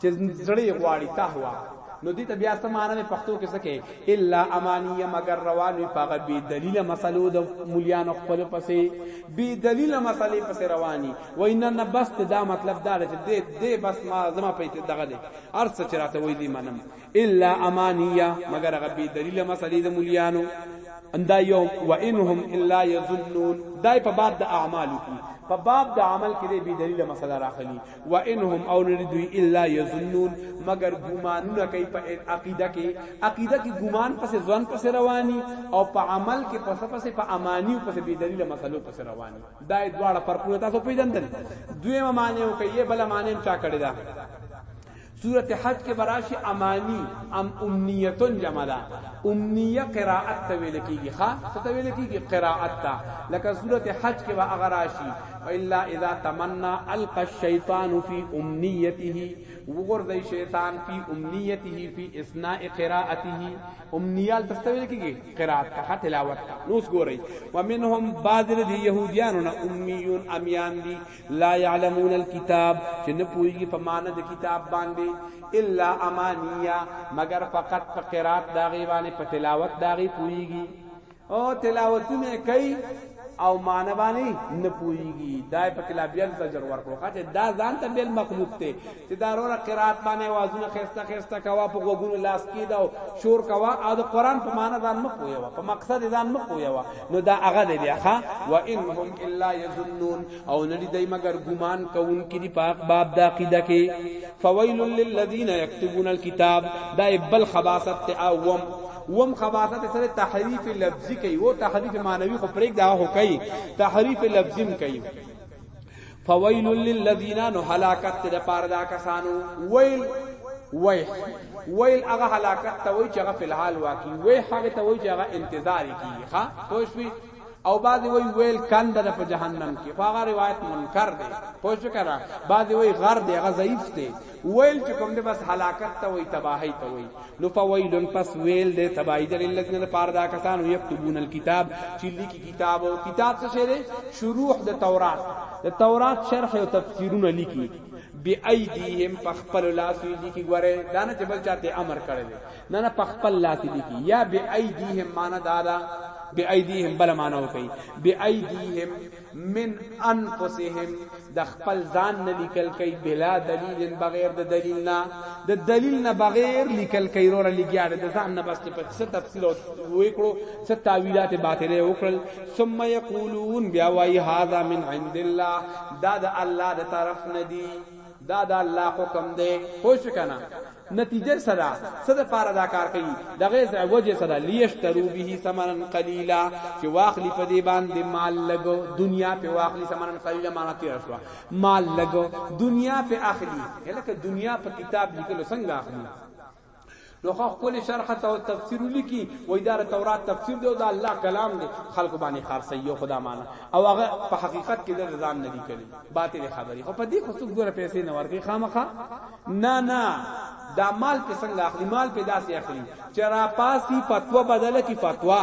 چې زړه یې غواړي تهوا نو دې ته بیا څه معنی نه پښتو کې سکے الا امانیه مگر روان وي پاغه بی دلیل مسلو د مليان خپل پسې بی دلیل مسلې پسې رواني وینا نه بس دا مطلب دا چې دې دې بس ما زما په دغه دې ارڅ چرته وې دې منم الا امانیه مگر هغه بی دلیل مسلې د مليانو اندا یو و انهم الا یظنون دای په باب د اعمال کی په باب د عمل کې دی بی دلیل مسله راخلی و انهم او لري الا يظنون مگر ګمانونه کوي په عقیده کې عقیده کې ګمان پس ځوان پس رواني او په عمل کې پس پس په اماني او پس بي دلیل مسلو پس رواني دا دواړه فرقونه تاسو پیژندل دویمه معنی او کوي بل معنی چا کړی دا سورت حج کې براشي امانی ام امنیتون جمع ده امنیه قرائت ته ویل کیږي ښا څه ته ویل کیږي قرائت ته لکه سورت حج کې به هغه راشي الا اذا تمنا القى الشیطان فی امنیته وګورځي شیطان فی امنیته فی اثناء قرائته امنیال ته څه ویل کیږي قرائت ته تلاوت نوس ګورئ ومنهم بعض د يهوديانو نه اميون اميان دي لا يعلمون الكتاب چې نه پويږي په معنی د کتاب باندې الا امانيا مگر فقط په قرات داغي باندې په تلاوت داغي پويږي او تلاوتونه کوي او معنی باندې نه پويږي دای په کلابيان زجر ورکړو خاطر دا ځان ته بل مخلوق ته چې دا وروره قرات باندې وازونه خسته خسته کوا په غوګونو لاس کې دا شور کوا او د قران په معنا ځان مخ وي وا په مقصد ځان مخ وي وا نو دا هغه دی بیا ښا و انهم الا یظنون او ندی دای مگر ګمان کوون کې دی پاک باب دا عقیده کې فویل للذین یكتبون الكتاب دا بل خباست ته اوم وم خباثت سره تحریف لفظی کوي او تحریف معنوي خو پرېګ دا هو کوي تحریف لفظیم کوي فویل للذین نو هلاکت ته پاره دا کسانو ویل وای ویل هغه هلاکت ته وای چې هغه فلحال واقعي وای هغه ته وای چې هغه انتظار کیږي ها پوښوي او بعد وی ویل کند ده په جهنم کې خو هغه روایت منکر دی پوه شو کنه بعد وی غر دی هغه ضعیف دی ویل چې کوم دې بس هلاکت ته وای تباہی ته وای نو فویل پس ویل دې تباہی دې لذین لپاره دا کسانو یكتبون الكتاب چې لیکي کتاب او کتاب څه شری شروع د تورات د تورات شرح او تفسیرونه لیکي بأيديهم پخپل لاس لیکي ګوره دا نه چې بل چاته امر کړی نه نه پخپل لاس لیکي یا بأيديهم معنا دا دا بأيديهم بل معنا وکي بأيديهم من انفسهم د خپل ځان نه لیکل کوي بلا دلیل بغیر د دلیل نه د دلیل نه بغیر لیکل کوي رور لګیا د ځان نه بس په څه تفصیل وکړو څه تعویلات باطله وکړل ثم یقولون بیا وای هاذا من عند الله دا د الله د طرف نه دی دا دا الله حکم دی پوه شو کنه نتیجه صدا صدا پارا دا کار کوي دغه ځای وجه صدا لیشترو به ثمنن قلیلا چې واخلی په دې باندې مال لګو دنیا په واخلی ثمنن قلیلا معنا تیر شو مال لګو دنیا په اخلی هلکه دنیا په کتاب لیکلو څنګه اخلي نو خو خپل شرح ته تفسیر لیکي وای دا تورات تفسیر دی او دا الله کلام دی خلق باندې خرڅي یو خدا معنا او هغه په حقیقت کې د ځان نه لیکلي باطل خبري خو په دې خو څوک ګوره پیسې نه ورکي خامخا نه نه دا مال په څنګه اخلي مال په داسې اخلي چې را پاسي فتوا بدله کی فتوا